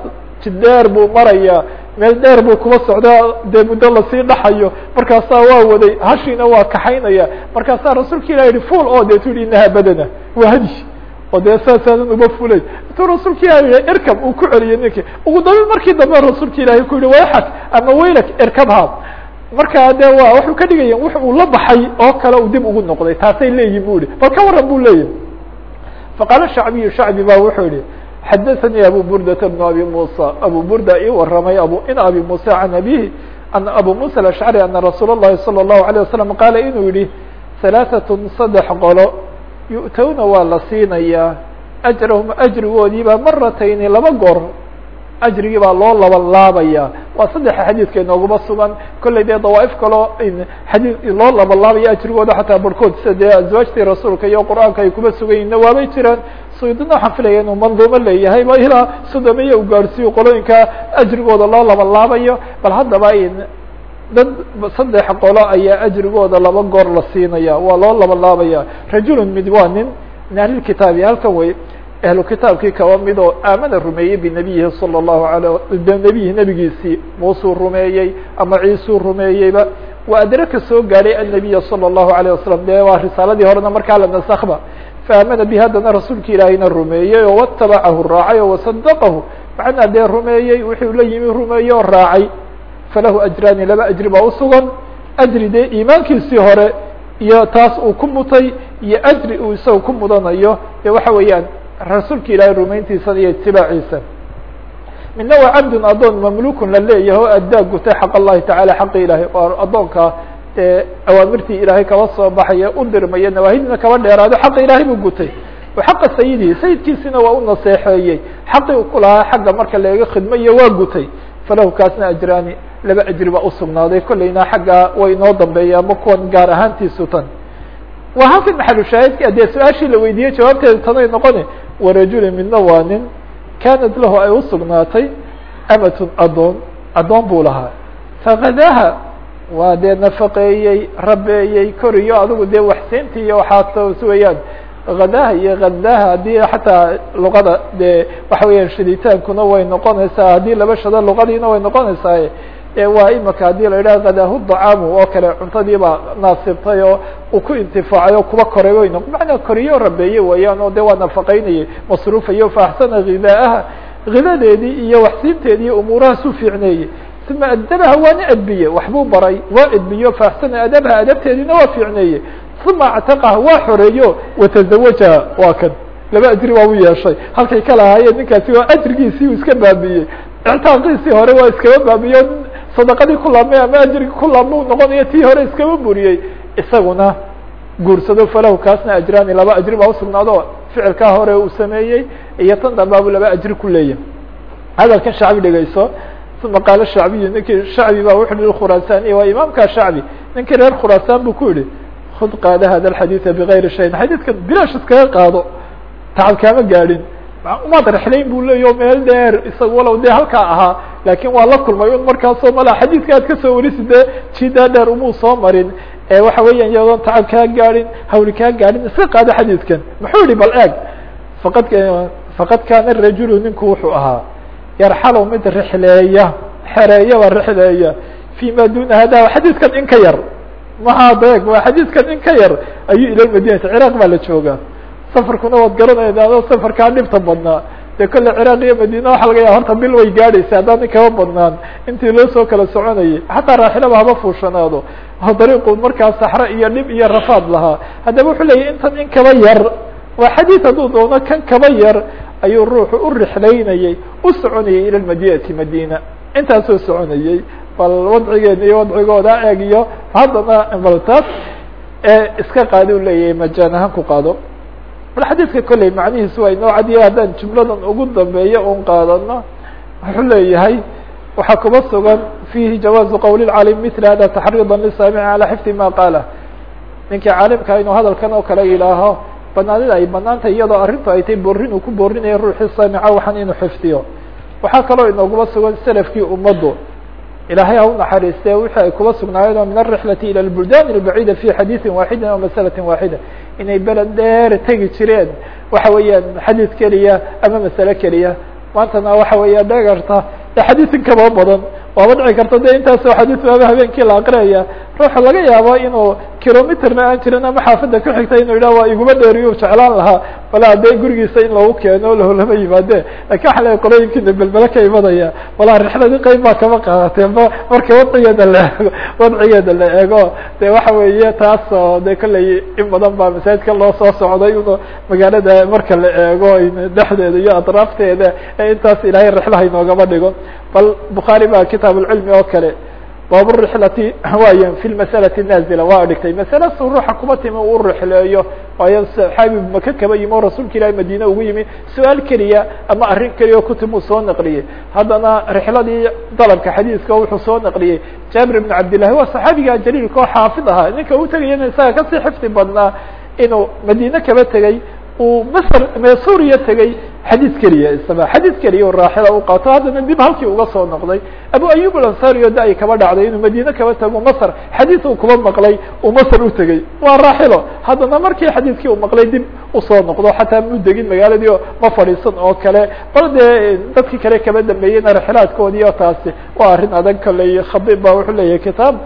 jidheer buu maraya meel dheer buu kuba socdaa dee muddo la sii dhaxayo. Markaasaa waa waday hashiina waa kaxaynaya. Markaasaa rasuulka ilah yihi fuol oo deetu yihi inahaa badana. Waa hadi oo dee saasaadan uma fulay intuu rasuulka ilah yihi irkab uu ku celiyay ninkii ugu dambe markii dambe rasuulka ilahi ku yihi wayxak ama waylak irkabha markaa de waa waxuu ka dhigaya wux uu la baxay oo kale uu dib ugu noqday taasay leeyihin bu yihi bal ka waran bu leeyahi faqaala shacbiyu shacbi ba wuxuu yihi xadaثnي abu burdة بن abi muسى abu burda ii waramay in abi muسى عan abihi an abu muسى الأشcrي ana rasuul الlahi salى الlahu عalيه waسلم qaala inuu yihi ثaلaثaة saddex qolo yu'towna waa la siinayaa أjrahum أjrigoodiiba maratayni laba goor ajrigii baa loo laban laabaya. Waa saddexa xadiidka inooguma sugan. Kollay dee dawaaif kaloo xadii loo laban laabaya ajrigooda xataa barhkood sida dee azwaajtii rasuulka iyo qur'aanka ay kuma sugan yihinna waabay jiraan. Suydina waxaan filaya inuu manduumo leeyahay ba ilaa sodomiya u gaadhsiiyo qolooyinka ajrigooda loo laba laabayo bal haddaba dad saddex qolo ayaa ajrigooda laba goor la siinaya waa loo laba laabaya rajulun mid waa nin min ahlilkitaabi halkan wey ahlu kitaabkii kaba mid oo aamana rumeeyey binabiyihi salى الlahu alay nebiyihi nebigiisii muusuu rumeeyey ama ciisuu rumeeyeyba waa adraka soo gaadhay annabiya salى الlahu عalيه wasalam de waa risaaladii horena markaa la nasakba faamana bi haddana rasuulka ilaahayna rumeeyey oo watabacahu raacay oo wasadaqahu macnaa dee rumeeyey wuxuu la yimi rumeeyey oo raacay falahu ajraani laba ajri baa usugan ajri dee iimaankiisii hore iyo taas uu ku mutay iyo ajri uu isaga ku mudanayo dee waxa weeyaan rasuulka ilaahay rumayntiisa iyo itibaaciisa. Midna waa cabdun adoon mamlukun la leeyahay oo addaa gutay xaq allahi tacala xaqi ilaahay oo addoonka dee awaamirtii ilaahay kaba soo baxaya u dirmaya nawaahidina kaba dheeraado xaqa ilaahay buu gutay. Xaqa sayidihi sayidkiisina waa u naseexeeyey. Xaqii u ku lahaa xagga marka laga khidmayo waa gutay falahu kaasna ajraani laba ajri baa usugnaaday kolleyna xagga way inoo dambeeya ama kuwan gaar ahaantiisu tan. Waa halkan maxalushaahidka dee su'aashii la weydiiyey jawaabteedu tanay noqoni warajuli midna waa nin kanat lahu ay usugnaatay amatun adoon addoon buu lahaa. Fakadaha waa dee nafaqeeyey rabeeyey koriyo adigu dee waxsiinti iyo weeyaan hadaha iyo hadaha haddii xataa luqada dee waxa weeyaan shiditaankuna way noqonaysaa haddii laba shado luqadiina way noqonaysaa waa imika haddii la yidhaha hadahu dacaamu oo kale cuntadiibaa naasibtay oo uu ku intifaacay oo kuba koray way noq macnaa koriyo rabeeye weeyaan oo de waa nafaqeynayay masruufayo faaxsana hidaaha hidadeedii iyo waxsiinteedii iyo umuurahaasuu fiicneeyey. Uma adabaha waana edbiye waxbuu baray waa edbiyo faaxsana adabaha adabteediina waa fiicneeyey uma actaqaha waa xoreeyo watazawajaha waa kan. Laba ajri waa u yeeshay. Halkay ka lahaayeen ninkaasi waa ajrigiisii uu iska baabiyey. Ictaaqiisii hore waa iskaba baabiyo sadaqadii ku laabmay ama ajrigi ku laabma u noqonayo tii hore iskaba buriyey. Isaguna guursado falahu kaasna ajraani laba ajri baa usugnaado ficilkaa hore uu sameeyey iyo tan dambaabu laba ajri ku leeyahay. Hadalkan shacbi dhegeyso uma qaala shacbiyu ninkii shacbi ba wuxu yihi khuraasani waa imaamka shacbi. Ninkii reer khuraasaan buu ku yihi khud qaada hada alxadiida bigayri shayin. Xadiidkan bilaash iskaga qaado tacab kaama gaadhin. Umaad rexlayn bu leeya o meel dheer isaga walow dee halkaa ahaa. Laakin waa la kulmay un markaasoo mala xadiidka aad ka soo warisi dee jidaa dheer umuu soo marin. Waxa weeyaan iyadoon tacab kaa gaadhin hawli kaa gaadhin iska qaado xadiidkan. Muxuu yihi bal eeg faqad faqad kaana rajulu ninku wuxuu ahaa. Yarxalu mid rixleeya xereeyaba rixleeya. Fi ma duna hada xadiidkan in ka yar maha deeg waa xadiidkan in ka yar ayuu ila madinati ciraaq baa la joogaa. Safarkuna waad garanayda adoo safarkaa dhibta badnaa. Dee kolle ciraaq iyo madina waxa laga yaaba horta bil way gaadhaysa haddaan kaba badnaan. Intii loo soo kala soconayay xataa raaxilaba haba fuushanaado. Dariiqu markaa saxro iyo dhib iyo rafaad lahaa. Haddaba wuxuu leeyahy intan in kaba yar waa xadiid hadduu doono kan kaba yar ayuu ruuxu u rixlaynayey u soconayay ila madinati madina intaasoo soconayey bal wadcigeena iyo wadcigooda eeg iyo haddana bal taas iska qaadi u leeyahay majaan ahaan ku qaado. Bal xadiidka kolley macnihiisu waa inoo cadiya haddaan jumladan ugu dambeeya un qaadano wuxuu leeyahay waxaa kuba sugan fiihi jawaazu qowli lcalim mila hada taxriida lisaamici calaa xifdi ma qaala. Ninkii caalimka inuu hadalkan oo kale yidhaaho banaanida ay banaantay iyadoo arrintu ay tay boorin uu ku boorinayo ruuxii saamica waxaan inuu xifdiyo. Waxaa kaloo inooguba sugan selafkii ummaddu ilahay ha u naxariiste wixii ay kuba sugnaayeen min alrixlati ilى اlbuldan اlbacida fi xadiiثi waaxidi aw masalati waaxida inay beled dheer tegi jireen waxa weeyaan xadiid keliya ama masale keliya maantana waxa weeya dhegarta xadiisin kaba badan waaba dhici karta de intaasoo xadiid baaba habeenkii la aqriyaya ruuxa laga yaabo inuu kilometerna aan jirin ama xaafada ku xigta inuu yidhah waa iguma dheeriyu jeclaan lahaa. Walaa dee gurigiisa in lagu keeno laholama yimaade laakiin waxa le qolooyinkiina belbele ka imanaya walaa rixladii qeyb baa kama qaadatee ma marka wadcigeeda la eego wadcigeeda la eego. De waxa weeye taasoo de kolley in badan baa masaajidka loo soo socday un magaalada marka la eego dhexdeeda iyo atraafteeda ee intaas ilaahay rixlaha inoogama dhigo. Bal bukhaari baa kitaab ulcilmi oo kale baab rixlati waay fi masalati naazila waa dhigtay masala su ruuxa kuma timi u rixleeyo waayo saxaabi maka kaba yimi oo rasuulka ilahi madine ugu yimi su'aal keliya ama arrin keliya oo kutim uu soo naqliyey. Haddana rixladii dalabka xadiiska wuxuu soo naqliyey. Jaabir ibn cabdillahi waa saxaabiga jaliilka oo xaafid ahaa. Ninka u tegayana isaga ka sii xifdi badnaa inuu madine kaba tegay uu masr suuriya tegey xadiid keliya isaba xadiid keliya u raaxila u qaato. Haddana dib halkii uga soo noqday abu ayub alansari o da ay kaba dhacday inuu madiine kaba tago masr xadiid uu kuba maqlay uu masr u tegey waa raaxilo. Haddana markii xadiidkii uu maqlay dib u soo noqdo xataa mu degin magaaladii o ma fadhiisan oo kale. Bal dee dadkii kale kaba dambeeyeyna raxilaadkoodii oo taasi waa arrin adag kaley khabib ba wuxuu leeyahay kitaab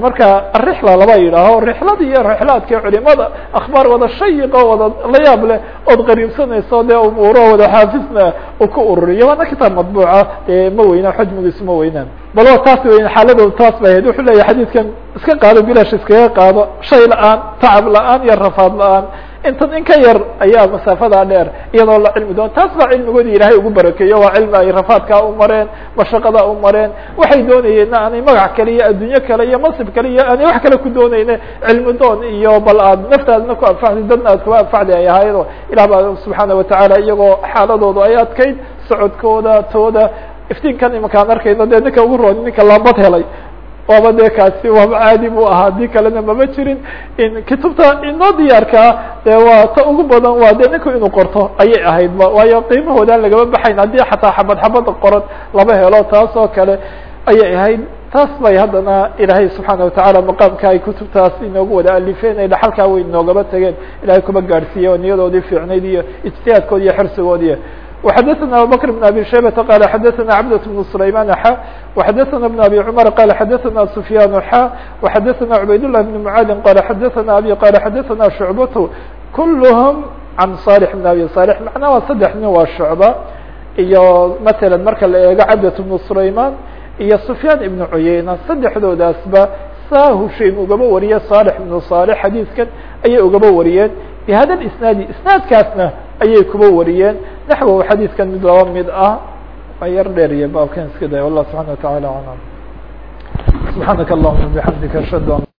marka arixla laba yidhaaho rixlada iyo rixlaadka culimada akhbaar wada shayiq oo wada la yaab leh ood qariibsanayso dee umuuro wada xaafisna u ka ururiyo waana kitaab madbuuca dee ma weynaan xajmigiisu ma weynaan. Bal wa taas weyn xaaladooda taas ba ahayd. Wuxuu leeyahy xadiidkan iska qaado bilash iskaga qaado shay la'aan tacab la'aan iyo rafaad la'aan intan in ka yar ayaa masaafadaa dheer iyadoo la cilmi doon. Taas baa cilmigoodii ilaahay ugu barakeeyo waa cilmi ay rafaadkaa u mareen mashaqadaa u mareen. Waxay doonayeenna aanay magac kale iyo adduunyo kale iyo masib kale iyo aanay wax kale ku doonayne. Cilmi doon iyo bal aad naftaadna ku anfacdi dadna aad kuba anfacdi ay ahaaydo ilah baa subxaana watacaala iyagoo xaaladoodu ay adkayd socodkooda tooda iftiinkan imankaan arkayno dee ninka ugu roon ninka laabad helay waaba dee kaasi waaba caadi bu ahaa. Haddii kalena mama jirin in kutubta inoo diyaarkaa dee waa ta ugu badan waa dee ninku inuu qorto ayay ahayd. Ba waayo qiimahoodaan lagama baxayn. Haddii xataa xabad xabada qoran lama helo taas oo kale ayay ahayd. Taas bay haddana ilaahay subxaana watacaala maqaamka ay kutubtaas inoogu wada alifeen ay dhaxalkaa weyn inoogaba tegeen. Ilahay kuma gaadhsiiye oo niyadoodii fiicnayd iyo ijtihaadkoodi iyo xirsigoodii وxdثna abubكر بن abي شhaybة qال xdثna cبدة بن سليمان x وxdثna بن abي cمر qال xdثna سفyان x وxdثna عbayd لله بن معاad qال xdثna abي qال xdثna شعبة kulهم عن صالح بن abي صالح معنaa waa saddex nin waa شhuعبة iyo mثalا marka la eego cبدة بن سليمان iyo سفyان بن عyeyنة saddexdoodaasba saa hushaym ugaba wariye صالح بن صالح xadيiثkan ayay ugaba wariyeen بhada الاسناaد isنaadkaasna ayay kuba wariyeen. Naxwow xadiidkan mid laba mid ah yar dheeriya baabkan iska day wallah subxana wa taعala aعlam subxaanaka allahuma bxamdika ashhadu